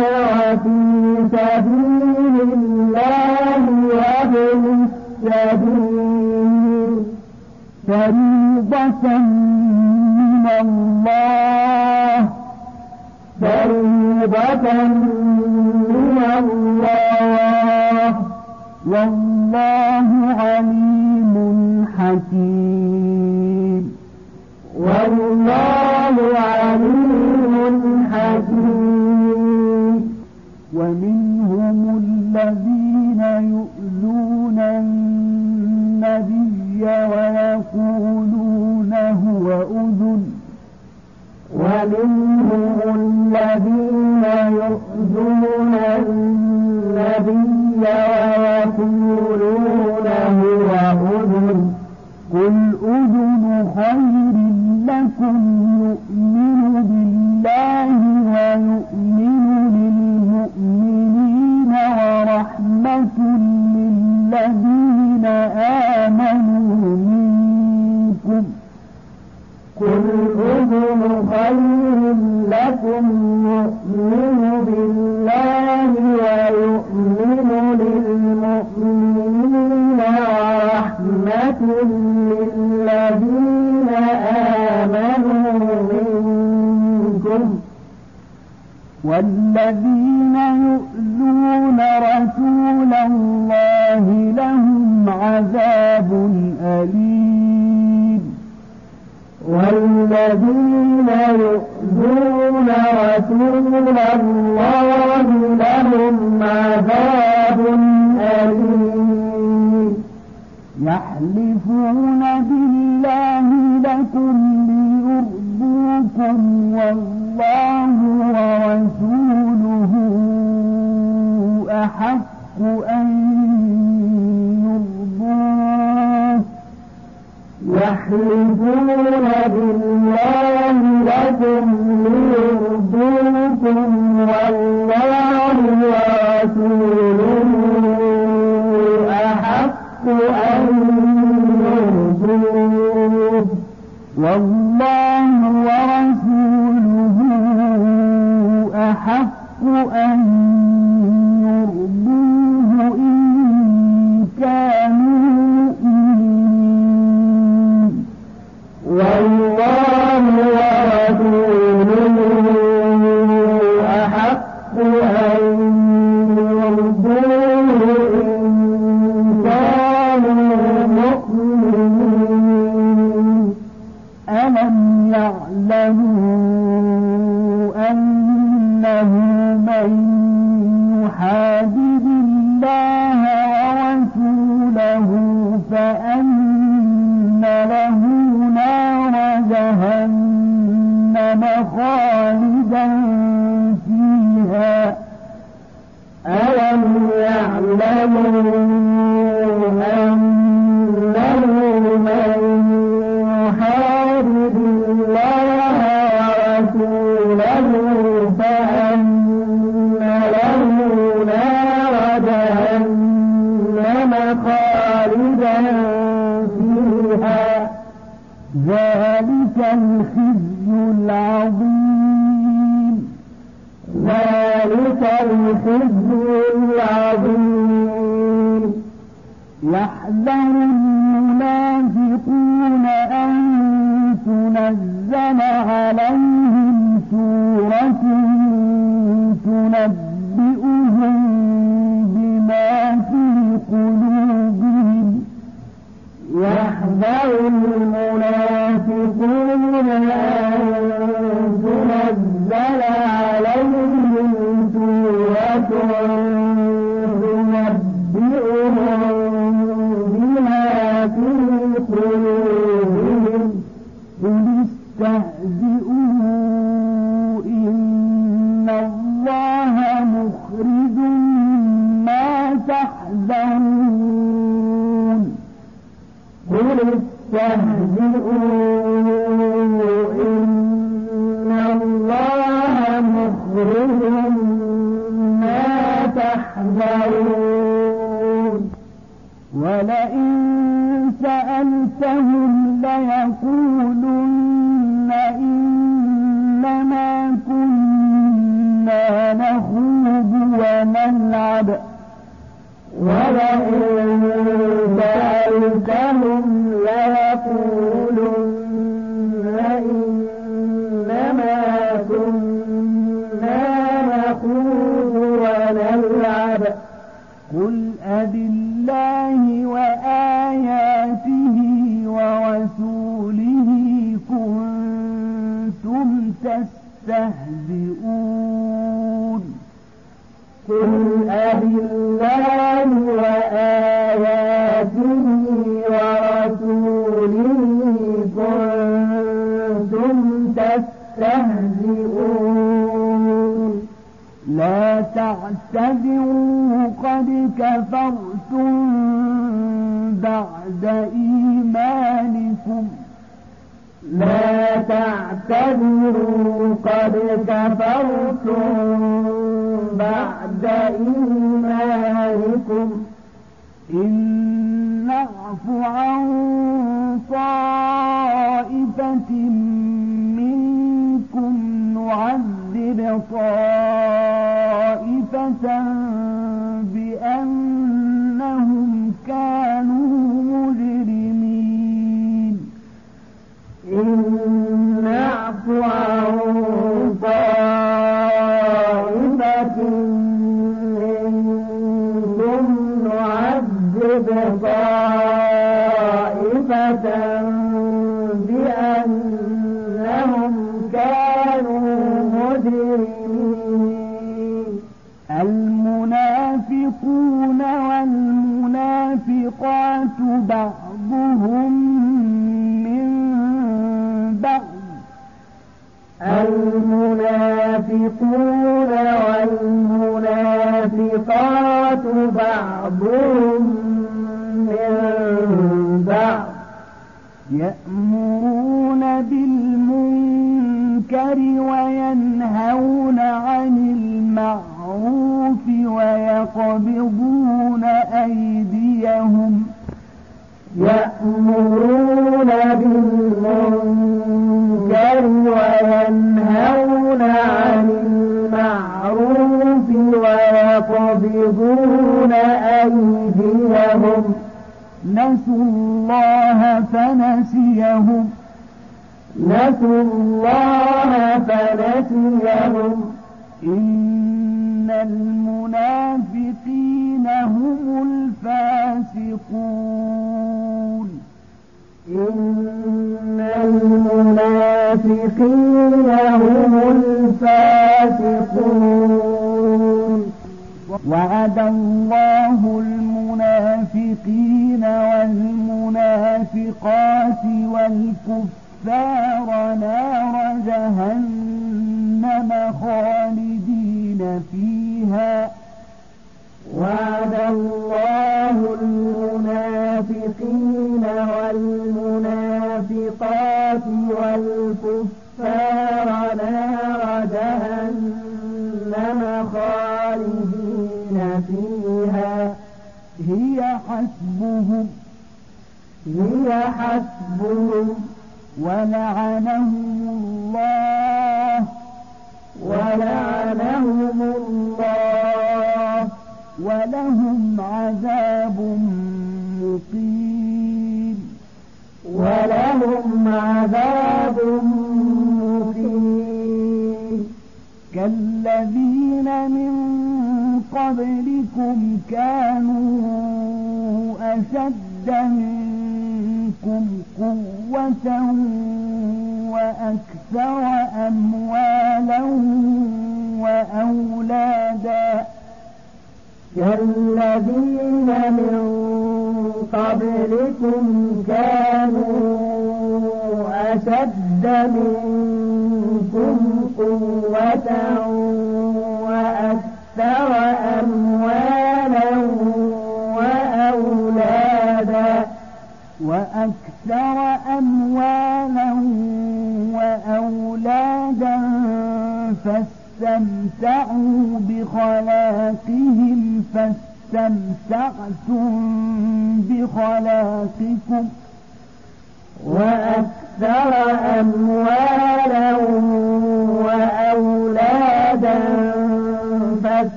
وفي سبيل الله وابن السبيل. من الله. من الله. والله عليم حكيم. ومنهم الذين يؤذون النبي ويقولون هو أذن. ومنهم الذين يؤذون النبي ويقولون هو أذن. قل والذين يؤذون رسول الله لهم عذاب أليم. والذين يؤذون رسول الله لهم عذاب أليم. يحلفون بالله لكم أحق أن يحلفون بالله لكم ليرضوكم والله ورسوله أحق أن يرضوه. والله ورسوله أحق أن دم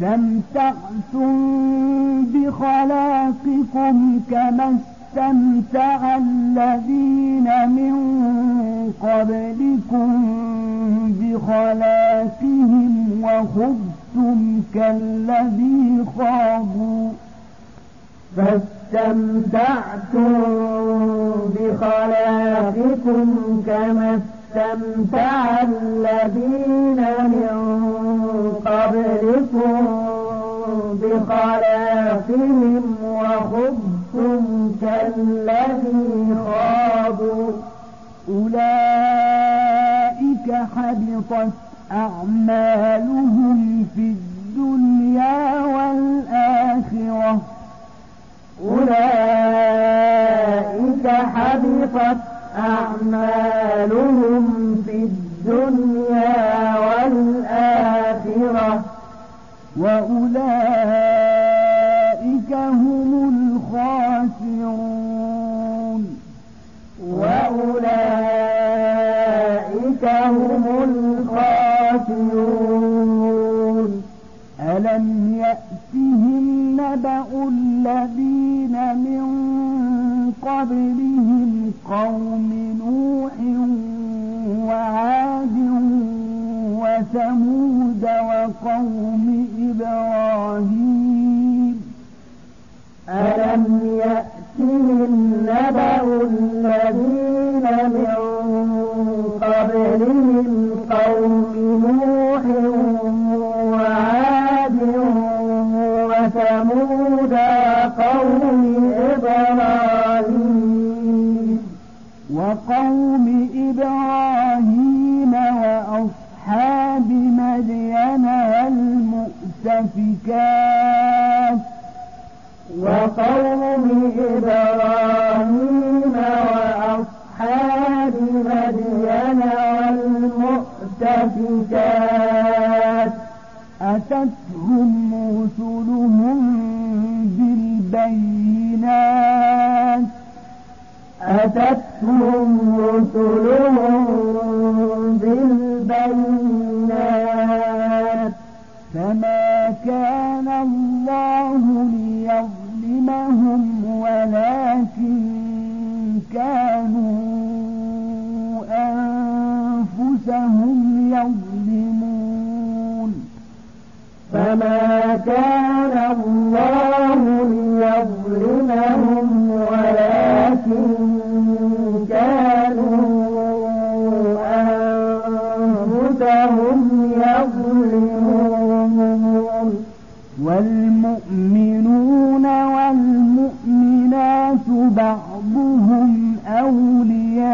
فاستمتعتم بخلاقكم كما استمتع الذين من قبلكم بخلاقهم وخذتم كالذي خاضوا. فاستمتعتم بخلاقكم كما استمتع الذين من قبلكم بخلاقهم وخذتم كالذي خاضوا. أولئك حبطت أعمالهم في الدنيا والآخرة. أولئك حبطت أعمالهم في الدنيا والآخرة وأولئك هم الخاسرون. وأولئك هم الخاسرون. ألم يأتهم نبأ الذين من قبلهم قوم نوح وعاد وثمود وقوم إبراهيم. ألم يأتهم نبأ الذين من قبلهم وقوم إبراهيم وأصحاب مدين المؤتفكات. وقوم إبراهيم وأصحاب مدين والمؤتفكات. أتتهم رسلهم بالبينات. أتتهم رسلهم بالبينات فما كان الله ليظلمهم ولكن كانوا أنفسهم يظلمون. فما كان الله ليظلمهم ولكن والمؤمنون والمؤمنات بعضهم أولياء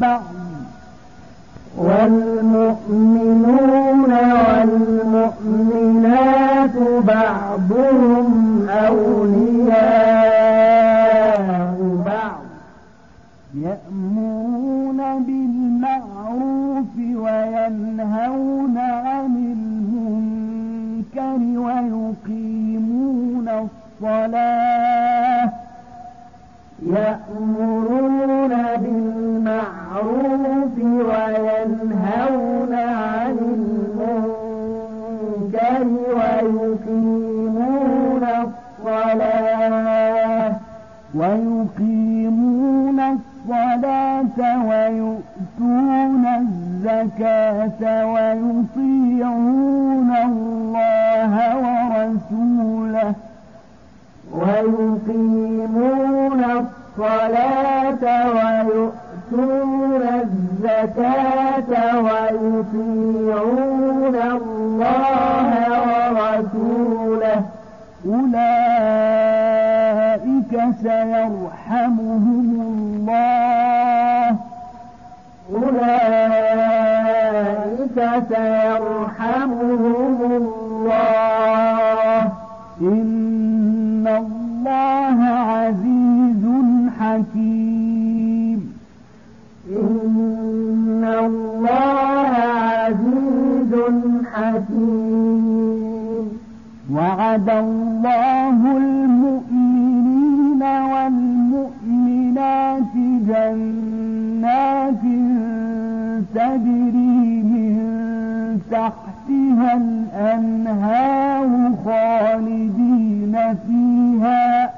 بعض. والمؤمنون والمؤمنات بعضهم أولياء الصلاة. يأمرون بالمعروف وينهون عن المنكر ويقيمون الصلاة. ويقيمون الصلاة ويؤتون الزكاة ويطيعون ويقيمون الصلاة ويؤتون الزكاة ويطيعون الله ورسوله. أولئك سيرحمهم الله. أولئك سيرحمهم حكيم. إن الله عزيز حكيم. وعد الله المؤمنين والمؤمنات جنات تجري من تحتها الأنهار خالدين فيها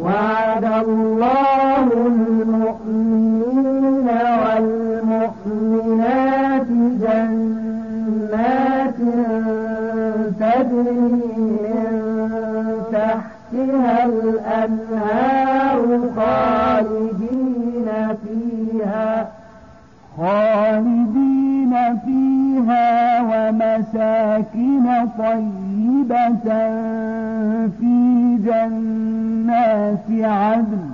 وعد الله المؤمنين والمؤمنات جنات تجري من تحتها الأنهار خالدين فيها خالدين فيها ومساكن طيبة في جنات عدن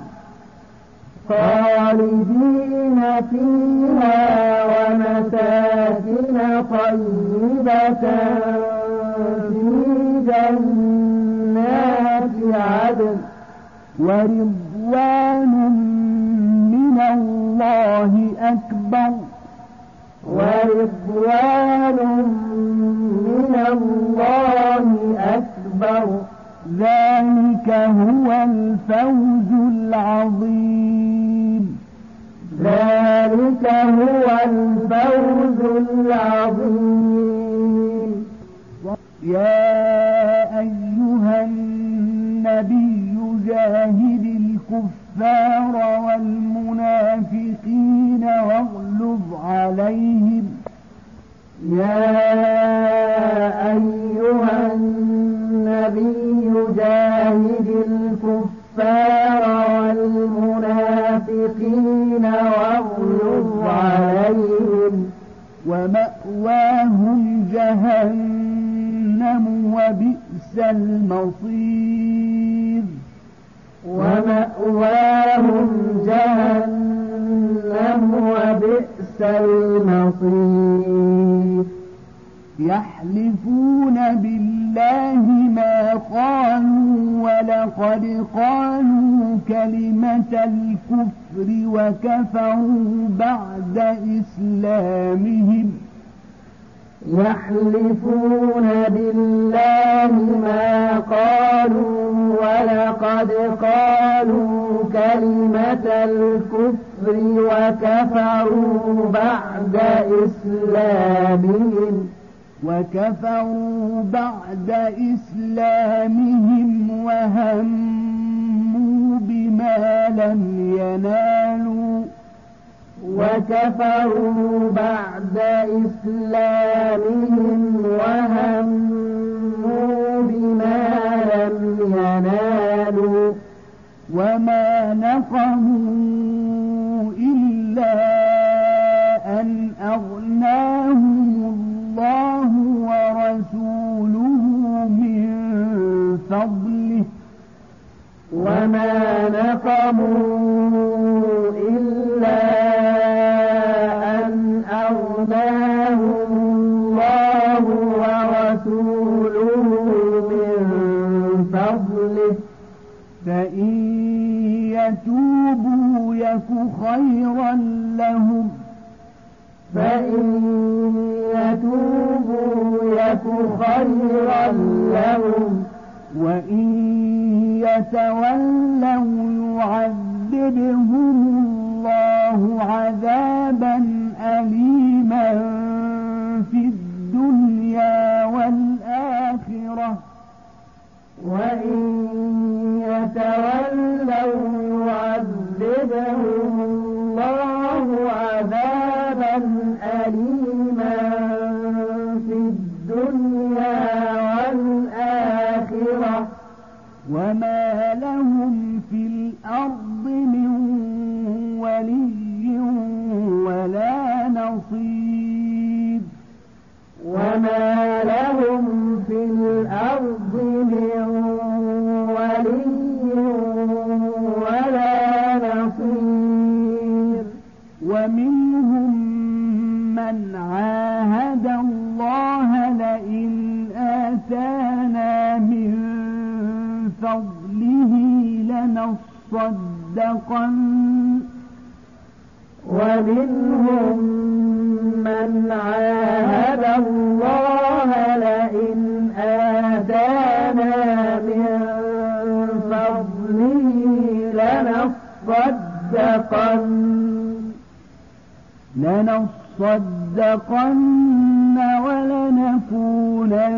خالدين فيها ومساكن طيبة في جنات عدن. ورضوان من الله أكبر. ورضوان من الله أكبر. ذلك هو الفوز العظيم. ذلك هو الفوز العظيم. يا أيها النبي جاهد الكفار والمنافقين واغلظ عليهم. يا أيها النبي جاهد الكفار والمنافقين واغلظ عليهم ومأواهم جهنم وبئس المصير ومأواهم جهنم وبئس المصير يحلفون بالله ما قالوا ولقد قالوا كلمة الكفر وكفروا بعد إسلامهم. يحلفون بالله ما قالوا ولقد قالوا كلمة الكفر وكفروا بعد إسلامهم. وكفروا بعد إسلامهم وهموا بما لم ينالوا وكفروا بعد إسلامهم وهموا بما لم ينالوا وما نقموا إلا أن أغناهم فضله. وما نقموا إلا أن أغناهم الله ورسوله من فضله. فإن يتوبوا يك خيرا لهم. فإن يتوبوا يك خيرا لهم. وإن يتولوا يعذبهم الله عذابا أليما في الدنيا والآخرة. وإن يتولوا يعذبهم الله عذابا أليما وما لهم في الأرض من ولي ولا نصير وما لهم في الأرض من ولي ولا نصير ومنهم من عاهد الله لئن من فضله لنصدقن. ومنهم من عاهد الله لئن آتانا من فضله لنصدقن. لنصدقن ولنكونن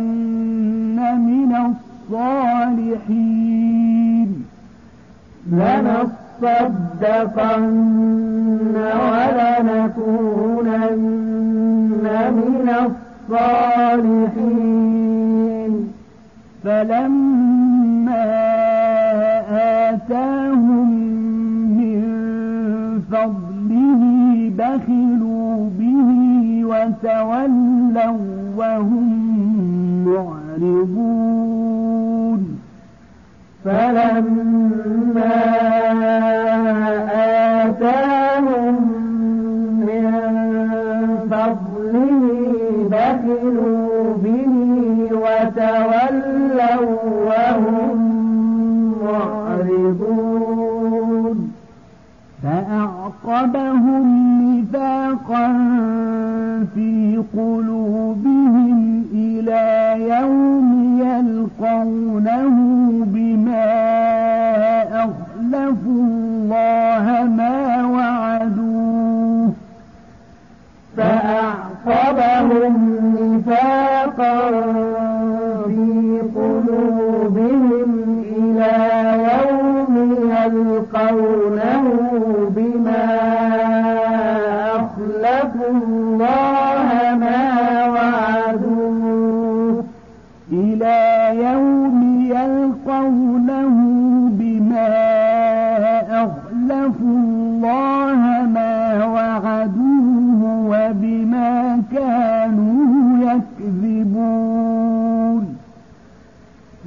من الصالحين. لنصدقن ولنكونن من الصالحين. فلما آتاهم من فضله بخلوا به وتولوا وهم معرضون. فلما آتاهم من فضله به وتولوا وهم معرضون. فأعقبهم نفاقا في قلوبهم إلى يوم يلقونه فأعقبهم نفاقا في قلوبهم إلى يوم يلقونه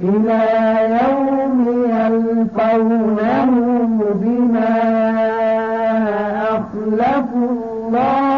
إلى يوم يلقونه بما أخلفوا الله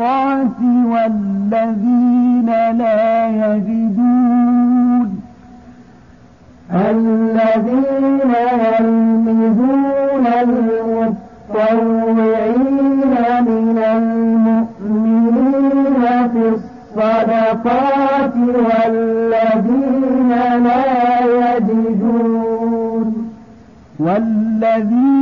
الصدقات والذين لا يجدون الذين يلمزون المطوعين من المؤمنين في الصدقات والذين لا يجدون والذين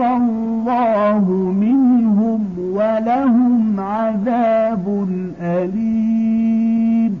سخر الله منهم ولهم عذاب أليم.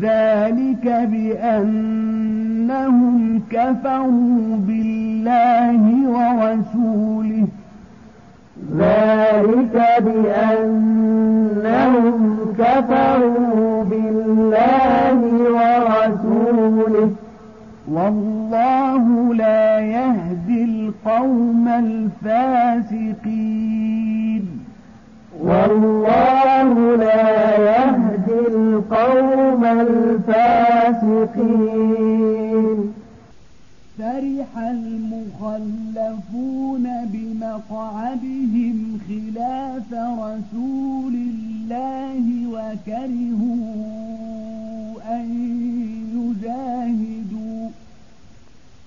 ذلك بأنهم كفروا بالله ورسوله. ذلك بأنهم كفروا بالله ورسوله. والله لا يهدي القوم الفاسقين. والله لا يهدي القوم الفاسقين. فرح المخلفون بمقعدهم خلاف رسول الله وكرهوا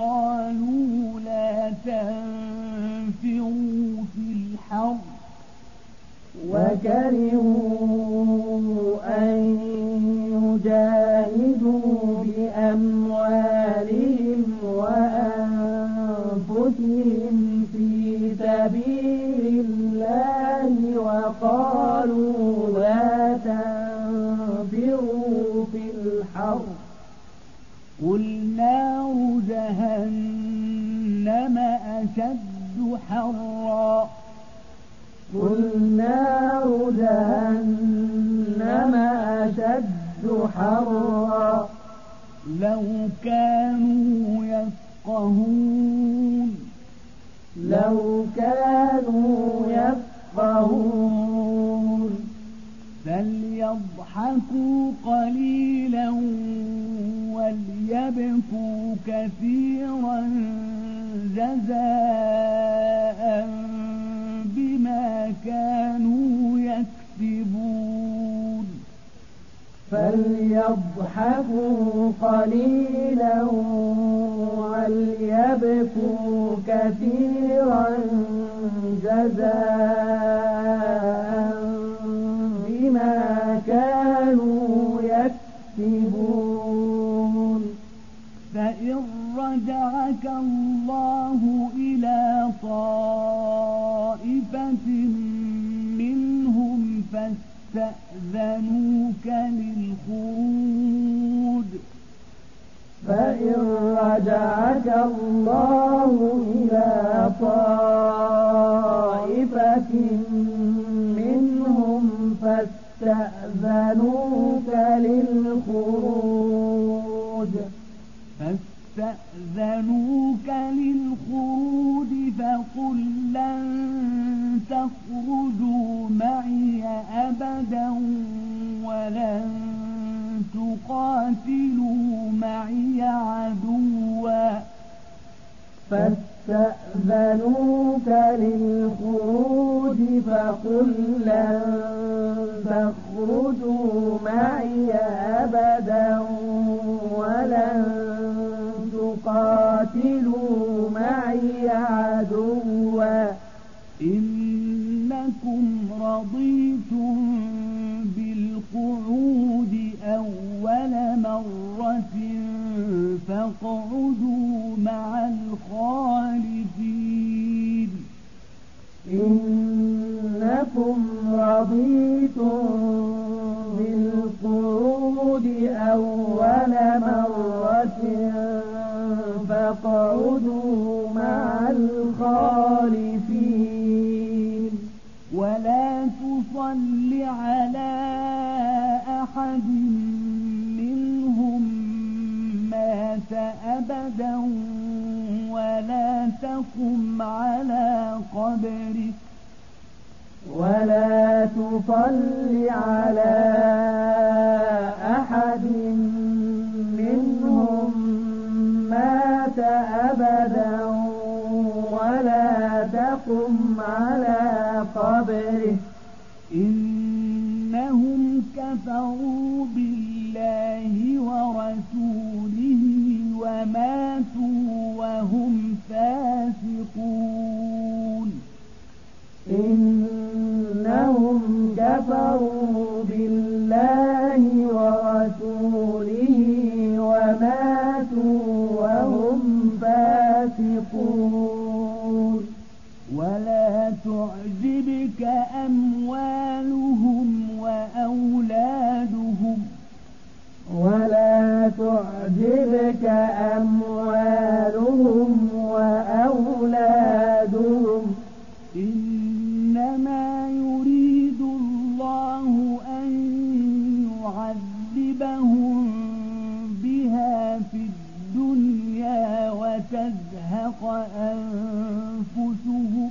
وقالوا لا تنفروا في الحر وكرهوا أن يجاهدوا بأموالهم وأنفسهم في سبيل الله وقالوا لا تنفروا في الحر قل نار جهنم أشد حرا. قل نار جهنم أشد حرا. لو كانوا يفقهون. لو كانوا يفقهون. فليضحكوا قليلا. وليبكوا كثيرا جزاء بما كانوا يكسبون. فليضحكوا قليلا وليبكوا كثيرا جزاء رجعك الله إلى طائفة منهم فاستأذنوك للخروج. فإن رجعك الله إلى طائفة منهم فاستأذنوك للخروج. فاستأذنوك للخروج فقل لن تخرجوا معي أبدا ولن تقاتلوا معي عدوا فاستأذنوك للخروج فقل لن تخرجوا معي أبدا ولن تقاتلوا معي عدوا. إنكم رضيتم بالقعود أول مرة فاقعدوا مع الخالفين إنكم رضيتم بالقعود أول مرة فاقعدوا مع الخالفين. ولا تصل على أحد منهم مات أبدا ولا تقم على قبره ولا تصل على أحد أبدا ولا تقم على قبره. إنهم كفروا بالله ورسوله وماتوا وهم فاسقون. تعجبك أموالهم وأولادهم. ولا تعجبك أموالهم وأولادهم. إنما يريد الله أن يعذبهم بها في الدنيا وتزهق أنفسهم.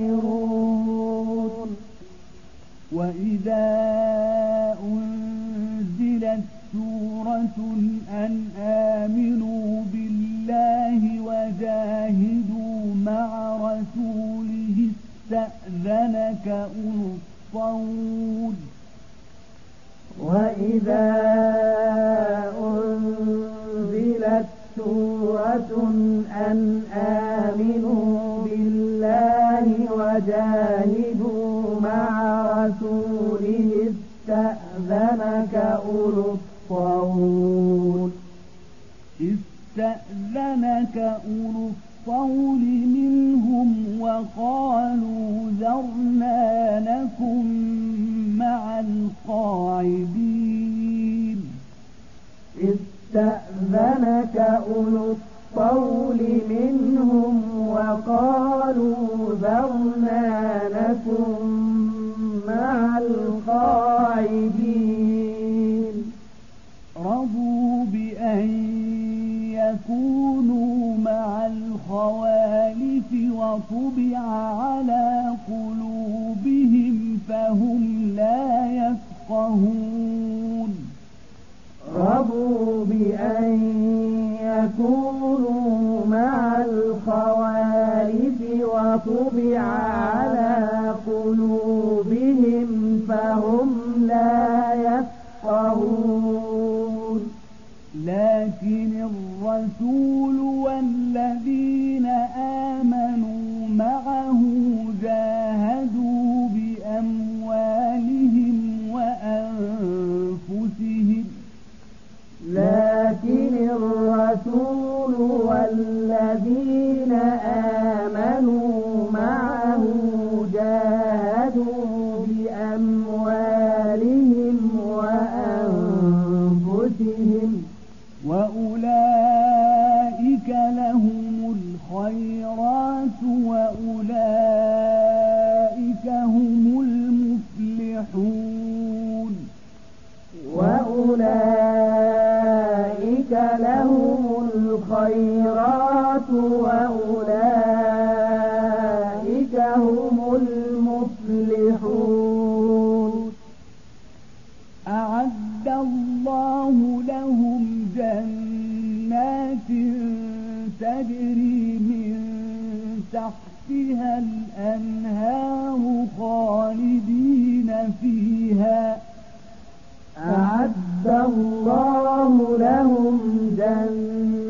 كافرون وإذا أنزلت سورة أن آمنوا بالله وجاهدوا مع رسوله استأذنك أولو الطول. وإذا أنزلت سورة أن آمنوا وجاهدوا مع رسوله استأذنك أولو الطول. استأذنك أولو الطول منهم وقالوا ذرنا لكم مع القاعدين. استأذنك أولو الطول الطول منهم وقالوا ذرنا لكم مع القاعدين. رضوا بأن يكونوا مع الخوالف وطبع على قلوبهم فهم لا يفقهون. رضوا بأن كونوا مع الخوالف وطبع على قلوبهم فهم لا يفقهون. لكن الرسول والذين الله لهم جنات تجري من تحتها الأنهار خالدين فيها. أعد الله لهم جنات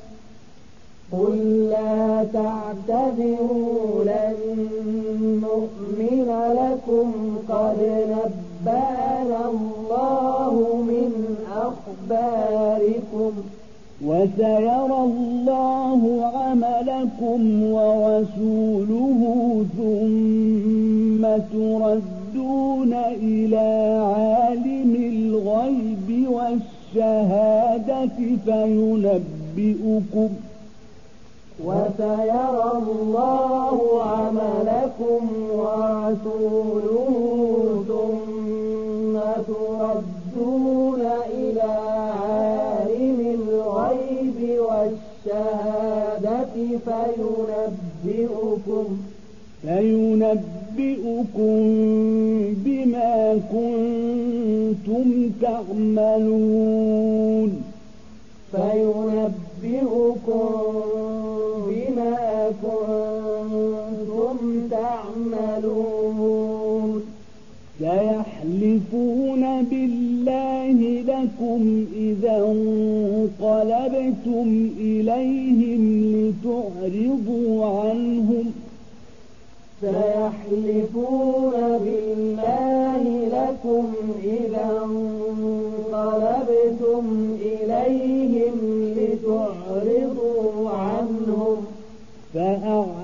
قل لا تعتذروا لن نؤمن لكم قد نبأنا الله من أخباركم وسيرى الله عملكم ورسوله ثم تردون إلى عالم الغيب والشهادة فينبئكم وسيرى الله عملكم ورسوله ثم تردون إلى عالم الغيب والشهادة فينبئكم فينبئكم بما كنتم تعملون فينبئكم سيحلفون بالله لكم إذا انقلبتم إليهم لتعرضوا عنهم سيحلفون بالله لكم إذا انقلبتم إليهم لتعرضوا عنهم فأعرضوا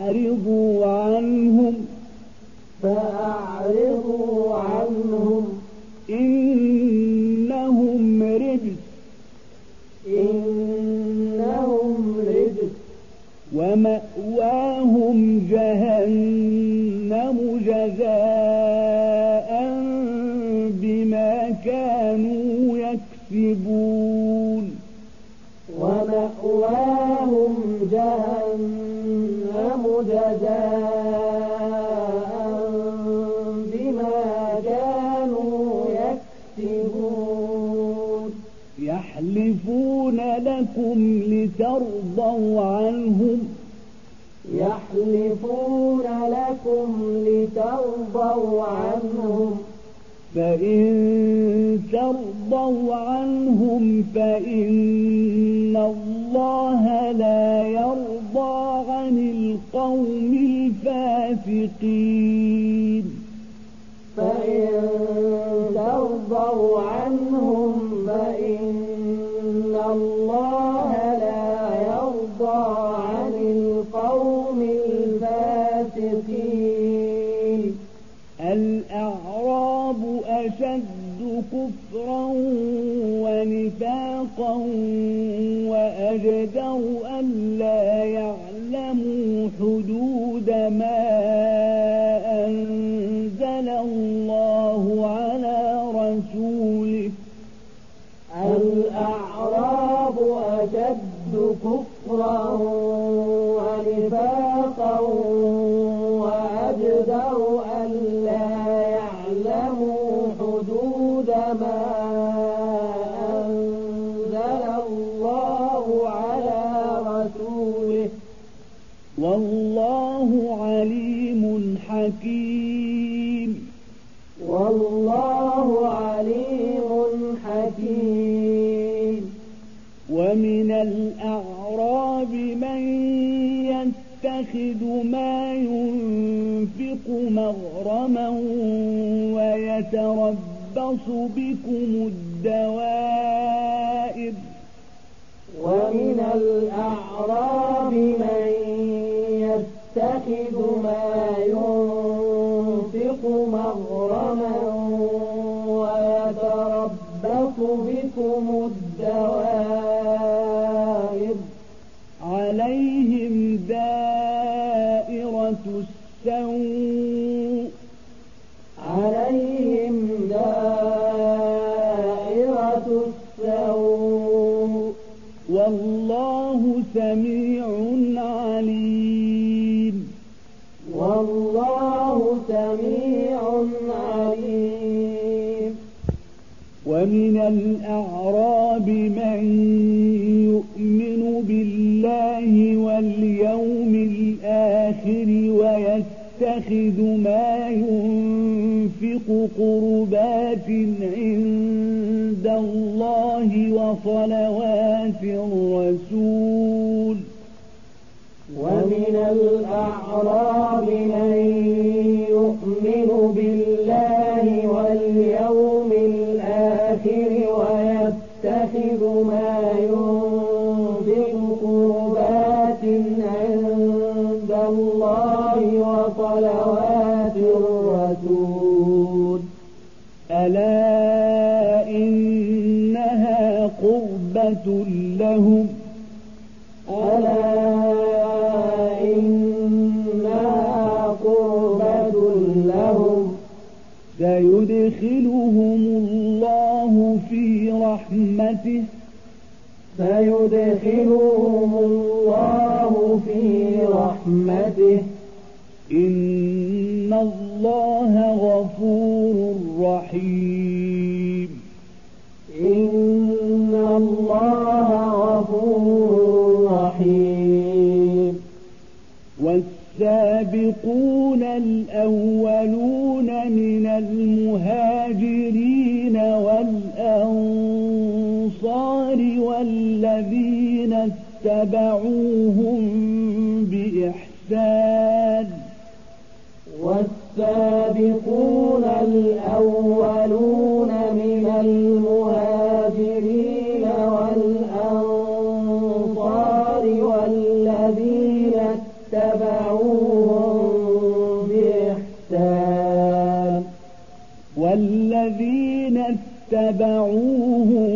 لكم لترضوا عنهم. يحلفون لكم لترضوا عنهم. فإن ترضوا عنهم فإن الله لا يرضى عن القوم الفاسقين. فإن كفرا ونفاقا وأجدر ألا يعلموا حدود ما أنزل الله على رسوله. الأعراب أشد كفرا يتخذ ما ينفق مغرما ويتربص بكم الدوائر. ومن الأعراب من يتخذ الآخر ويتخذ ما ينفق قربات عند الله وصلوات الرسول. ومن الأعراب من لهم. ألا إنها قربة لهم. سيدخلهم الله في رحمته. فيدخلهم الله في رحمته. إن الله غفور رحيم. الأولون من المهاجرين والأنصار والذين اتبعوهم بإحسان. والسابقون الأولون من المهاجرين وَاتَّبَعُوهُمْ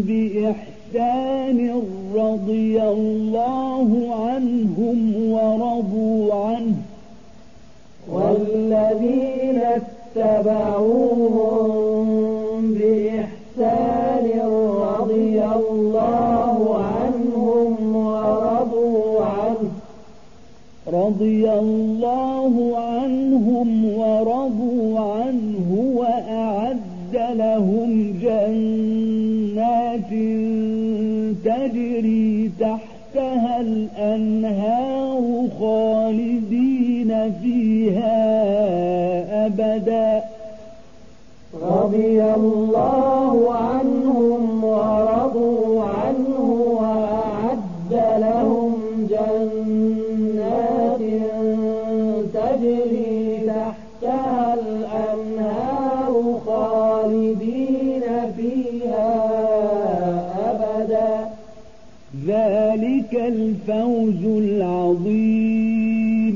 بِإِحْسَانٍ رَضِيَ اللَّهُ عَنْهُمْ وَرَضُوا عَنْهُ. وَالَّذِينَ اتَّبَعُوهُمْ بِإِحْسَانٍ رَضِيَ اللَّهُ عَنْهُمْ وَرَضُوا عَنْهُ. رَضِيَ اللَّهُ الأنهار خالدين فيها أبدا. رضي الله الفوز العظيم.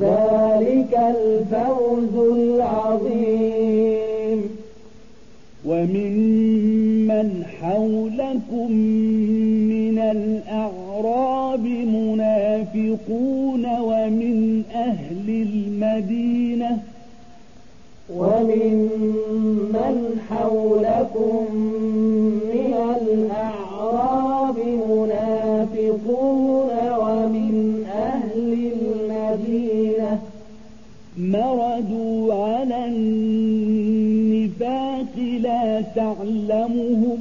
ذلك الفوز العظيم. وممن حولكم من الأعراب منافقون ومن أهل المدينة. وممن حولكم تعلمهم.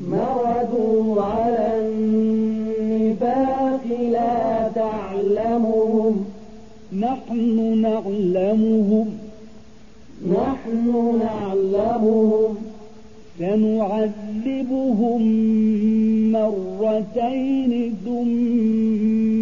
مردوا على النفاق لا تعلمهم. نحن نعلمهم. نحن نعلمهم. سنعذبهم مرتين ثم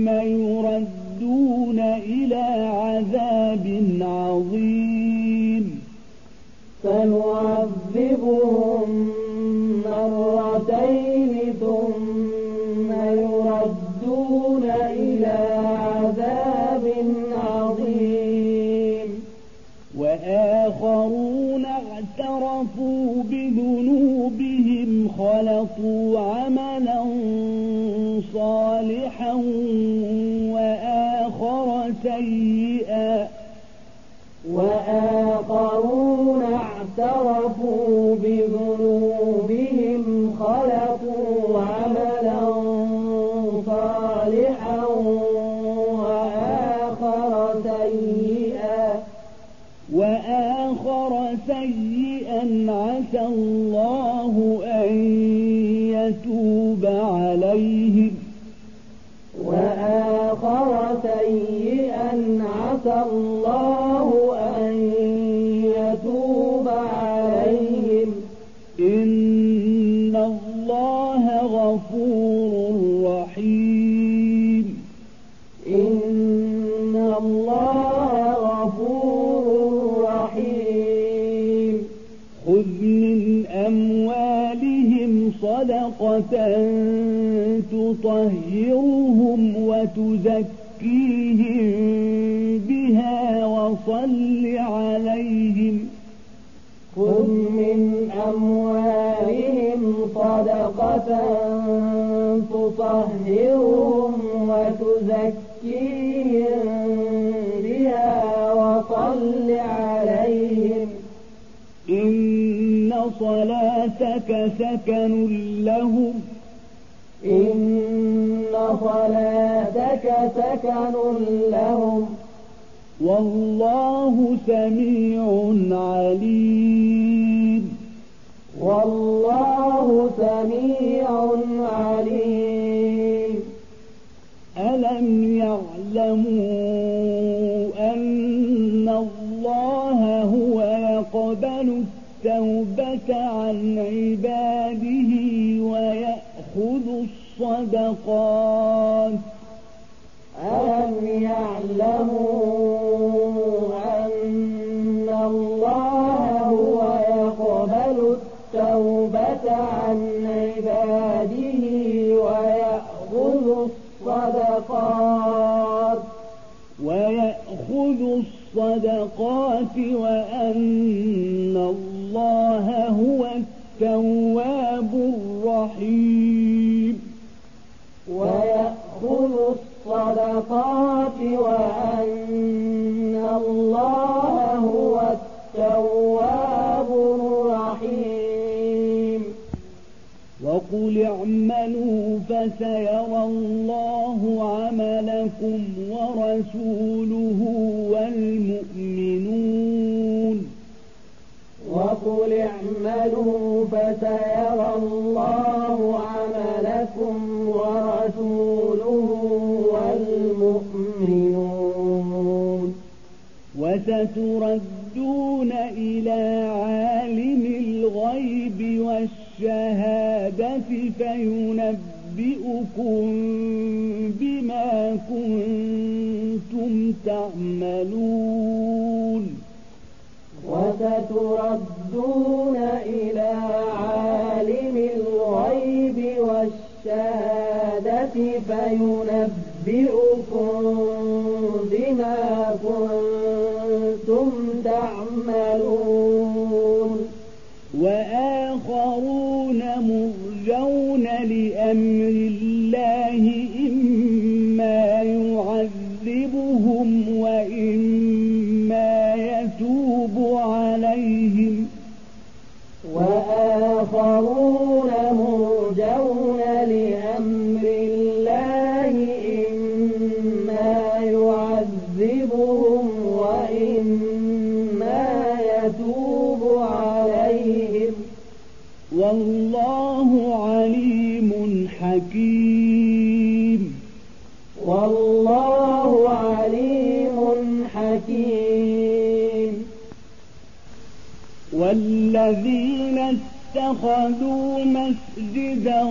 والذين اتخذوا مسجدا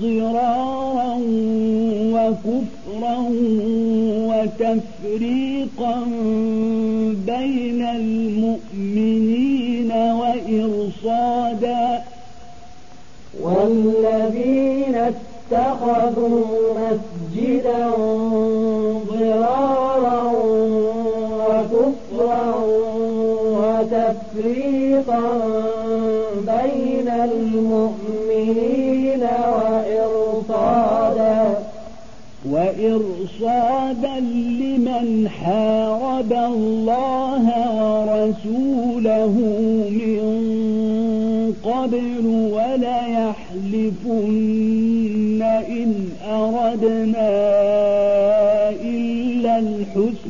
ضرارا وكفرا وتفريقا بين المؤمنين وإرصادا والذين اتخذوا مسجدا ضرارا وكفرا وتفريقا وإرصادا لمن حارب الله ورسوله من قبل وليحلفن إن أردنا إلا الحسنى.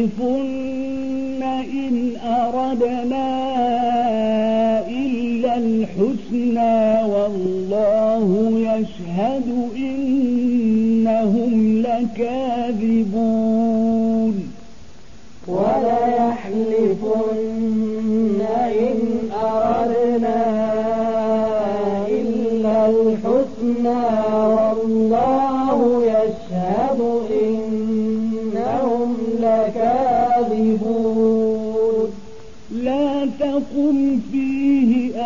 وليحلفن إن أردنا إلا الحسنى والله يشهد إنهم لكاذبون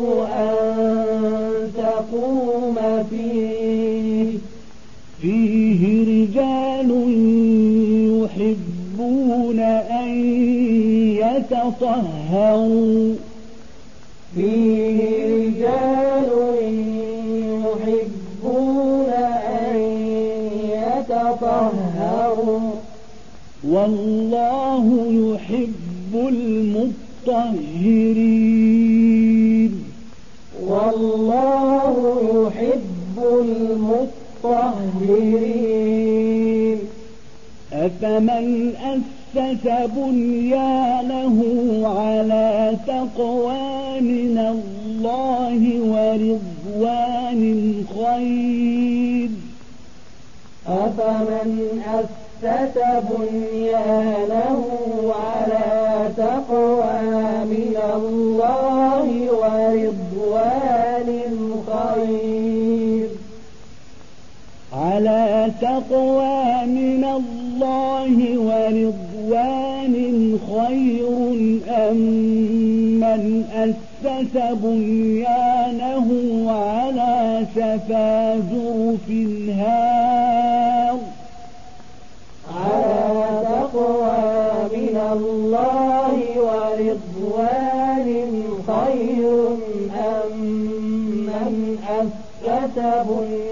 أن تقوم فيه. فيه رجال يحبون أن يتطهروا. فيه رجال يحبون أن يتطهروا. والله يحب المطهرين. والله يحب المطهرين. أفمن أسس بنيانه على تقوى من الله ورضوان خير أفمن أسس بنيانه على تقوى من الله تقوى من الله ورضوان خير أم من أسس بنيانه على شفا جرف هار على تقوى من الله ورضوان خير أم من أسس بنيانه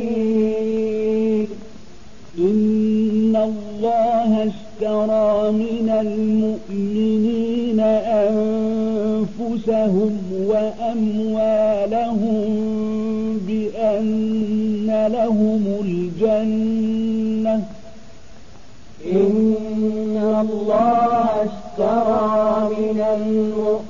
حكيم إن الله اشترى من المؤمنين أنفسهم وأموالهم بأن لهم الجنة. إن الله اشترى من المؤمنين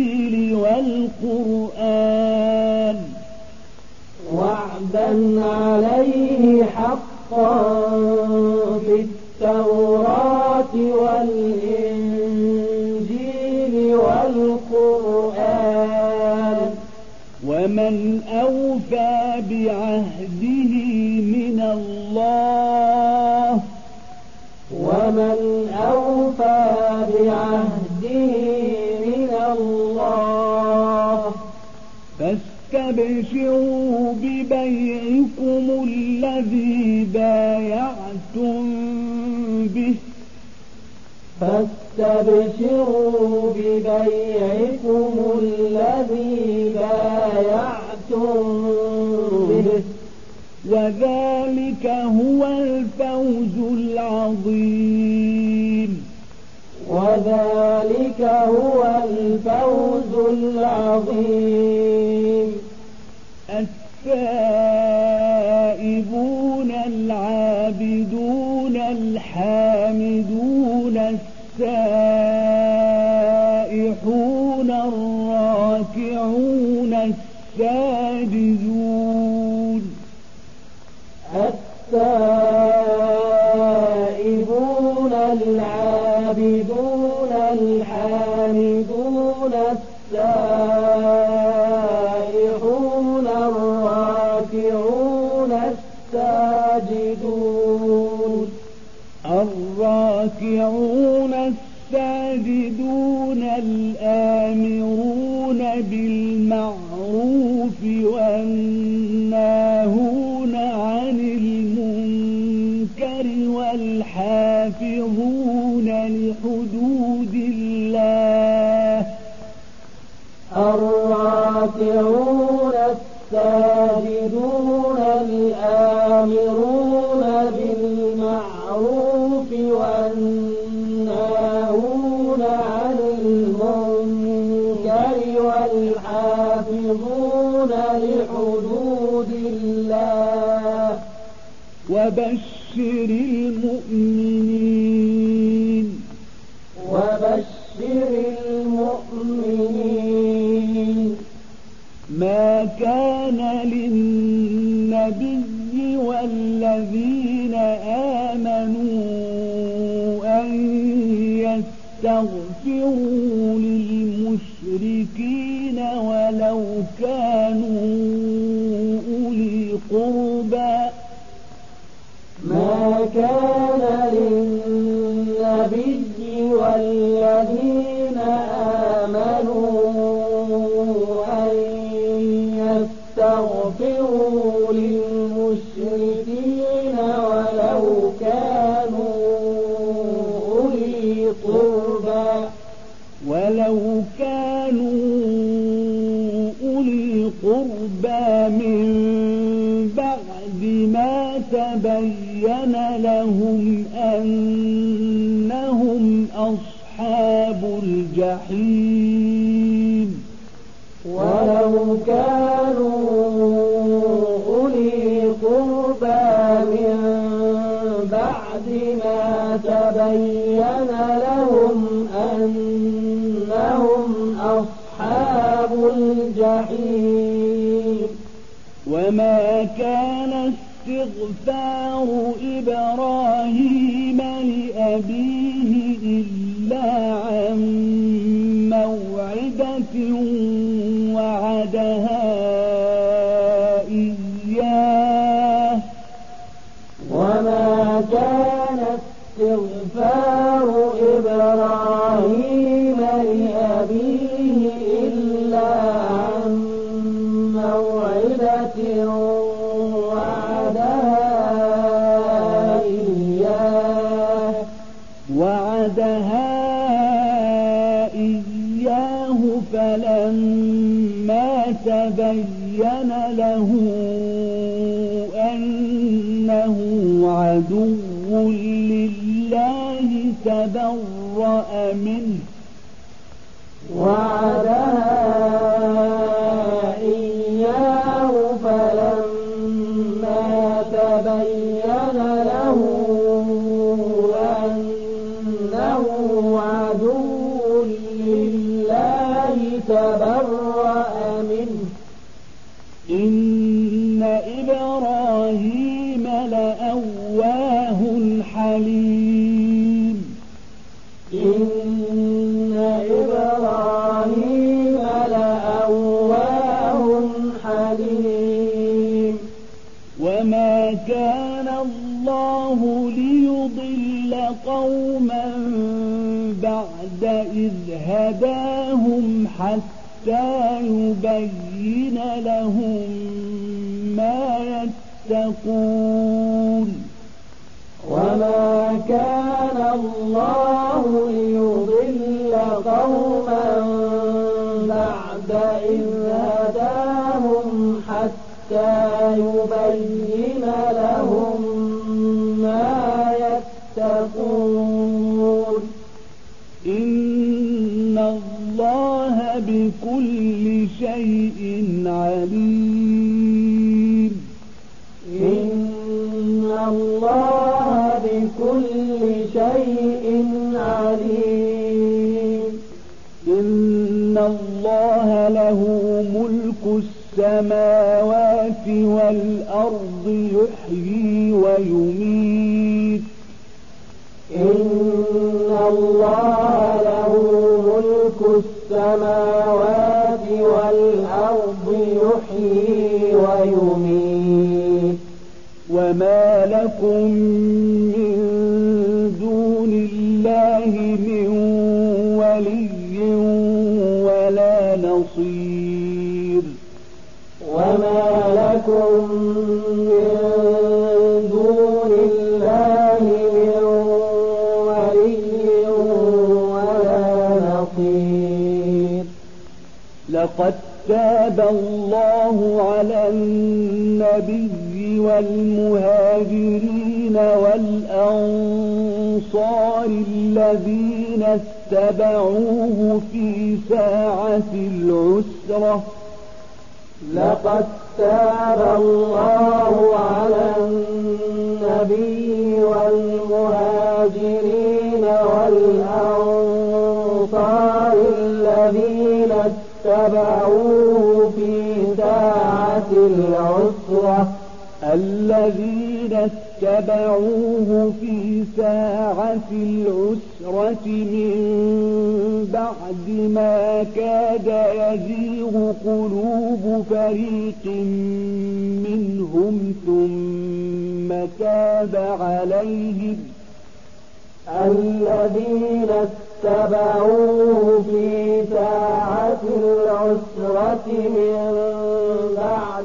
والقرآن وعدا عليه حقا في التوراة والإنجيل والقرآن. ومن أوفى بعهده فاستبشروا ببيعكم الذي بايعتم به. وذلك هو الفوز العظيم. وذلك هو الفوز العظيم. السائحون يبتغون لحدود الله. الراكعون الساجدون الآمرون بالمعروف والناهون عن المنكر والحافظون لحدود الله. وبشر للمشركين ولو كانوا أولي قرى له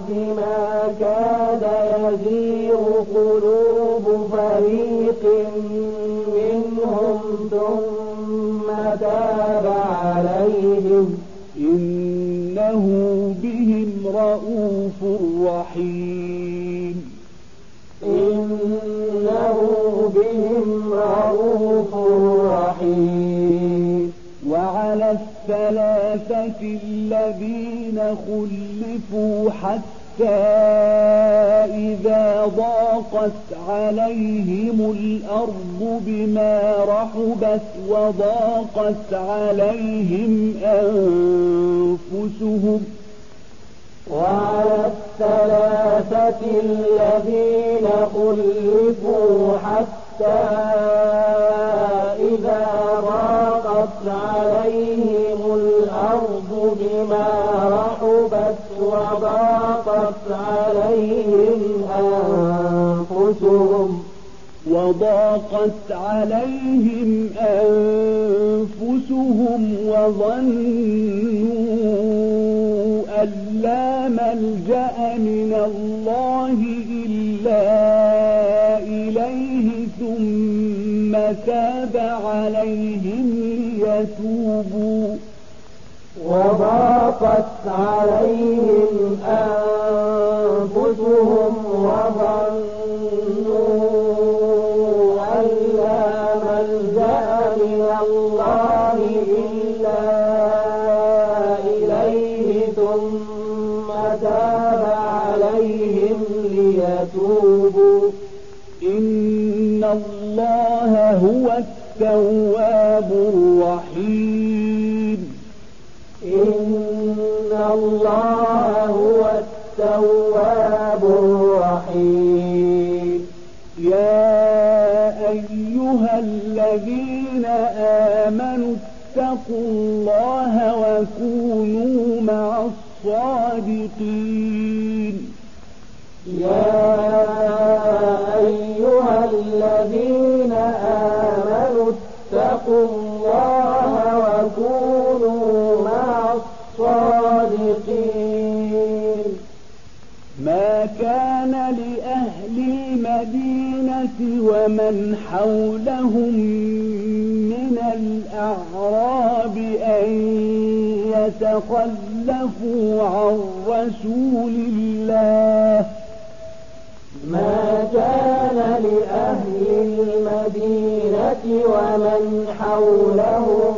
بعد ما كاد يزيغ قلوب فريق منهم ثم تاب عليهم. إنه بهم رؤوف رحيم. إنه بهم رؤوف رحيم. وعلى الثلاثة الذين خلفوا حتى إذا ضاقت عليهم الأرض بما رحبت وضاقت عليهم أنفسهم وعلى الثلاثة الذين خلفوا حتى إذا ضاقت عليهم الأرض بما عليهم أنفسهم وضاقت عليهم أنفسهم وظنوا أن لا ملجأ من الله إلا إليه ثم تاب عليهم ليتوبوا. وضاقت عليهم أنفسهم وظنوا من الله إلا إليه ثم تاب عليهم ليتوبوا إن الله هو التواب الرحيم إن الله الرحيم. يا أيها الذين آمنوا اتقوا الله وكونوا مع الصادقين. يا ومن حولهم من الأعراب أن يتخلفوا عن رسول الله. ما كان لأهل المدينة ومن حولهم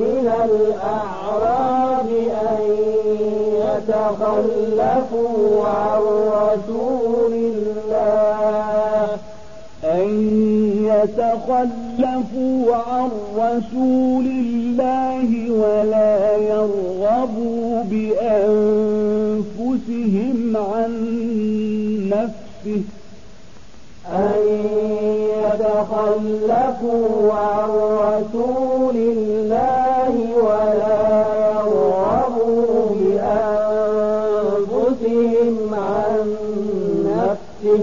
من الأعراب أن يتخلفوا عن رسول الله يتخلفوا عن رسول الله ولا يرغبوا بأنفسهم عن نفسه. أن يتخلفوا عن رسول الله ولا يرغبوا بأنفسهم عن نفسه.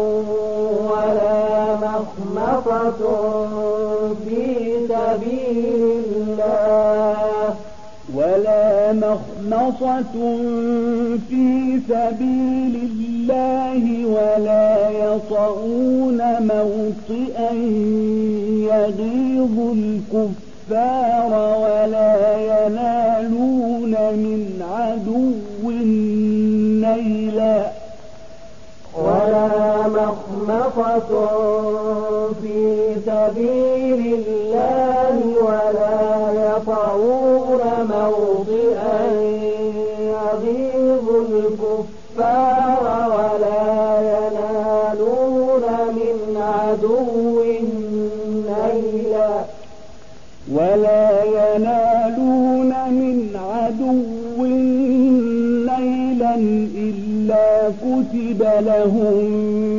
في سبيل الله ولا مخمصة في سبيل الله ولا يطعون موطئا يغيظ الكفار ولا ينالون من عدو نيلا ولا مخمصة في سبيل الله ولا يطعون موضئا يغيظ الكفار ولا ينالون من عدو نيلا ولا ينالون من عدو نيلا إلا كتب لهم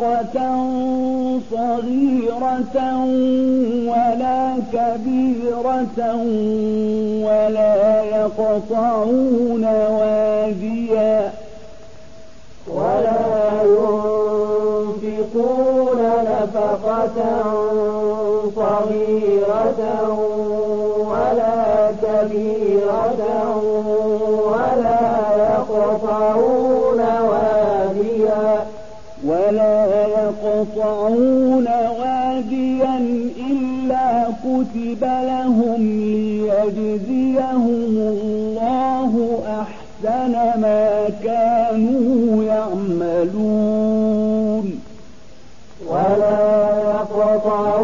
نفقة صغيرة ولا كبيرة ولا يقطعون واديا ولا ينفقون نفقة صغيرة ولا كبيرة ولا يقطعون يقطعون واديا إلا كتب لهم ليجزيهم الله أحسن ما كانوا يعملون. ولا يقطعون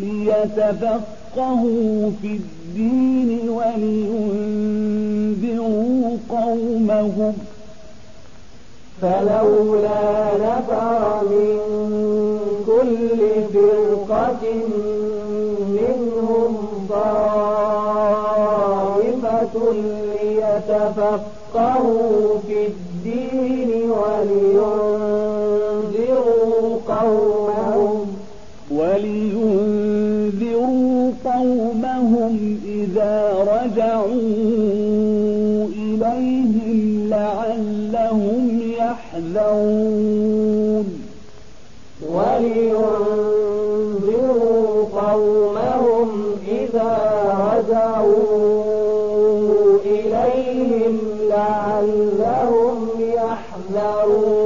ليتفقهوا في الدين ولينذروا قومهم. فلولا نفر من كل فرقة منهم طائفة ليتفقهوا في الدين يحذرون ولينذروا قومهم إذا رجعوا إليهم لعلهم يحذرون.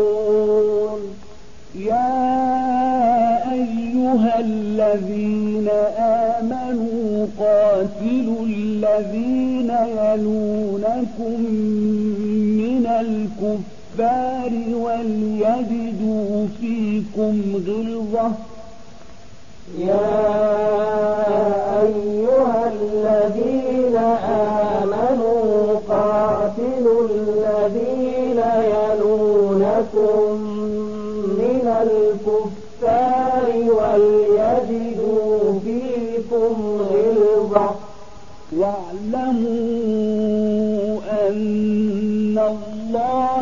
يا أيها الذين آمنوا قاتلوا الذين يلونكم من الكفار وليجدوا فيكم غلظة. يا أيها الذين آمنوا قاتلوا الذين يلونكم من الكفار وليجدوا فيكم غلظة. واعلموا أن الله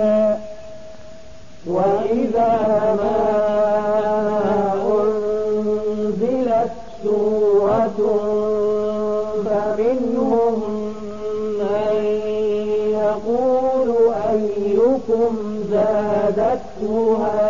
علما وإذا ما أنزلت سورة فمنهم من يقول أيكم زادته هذا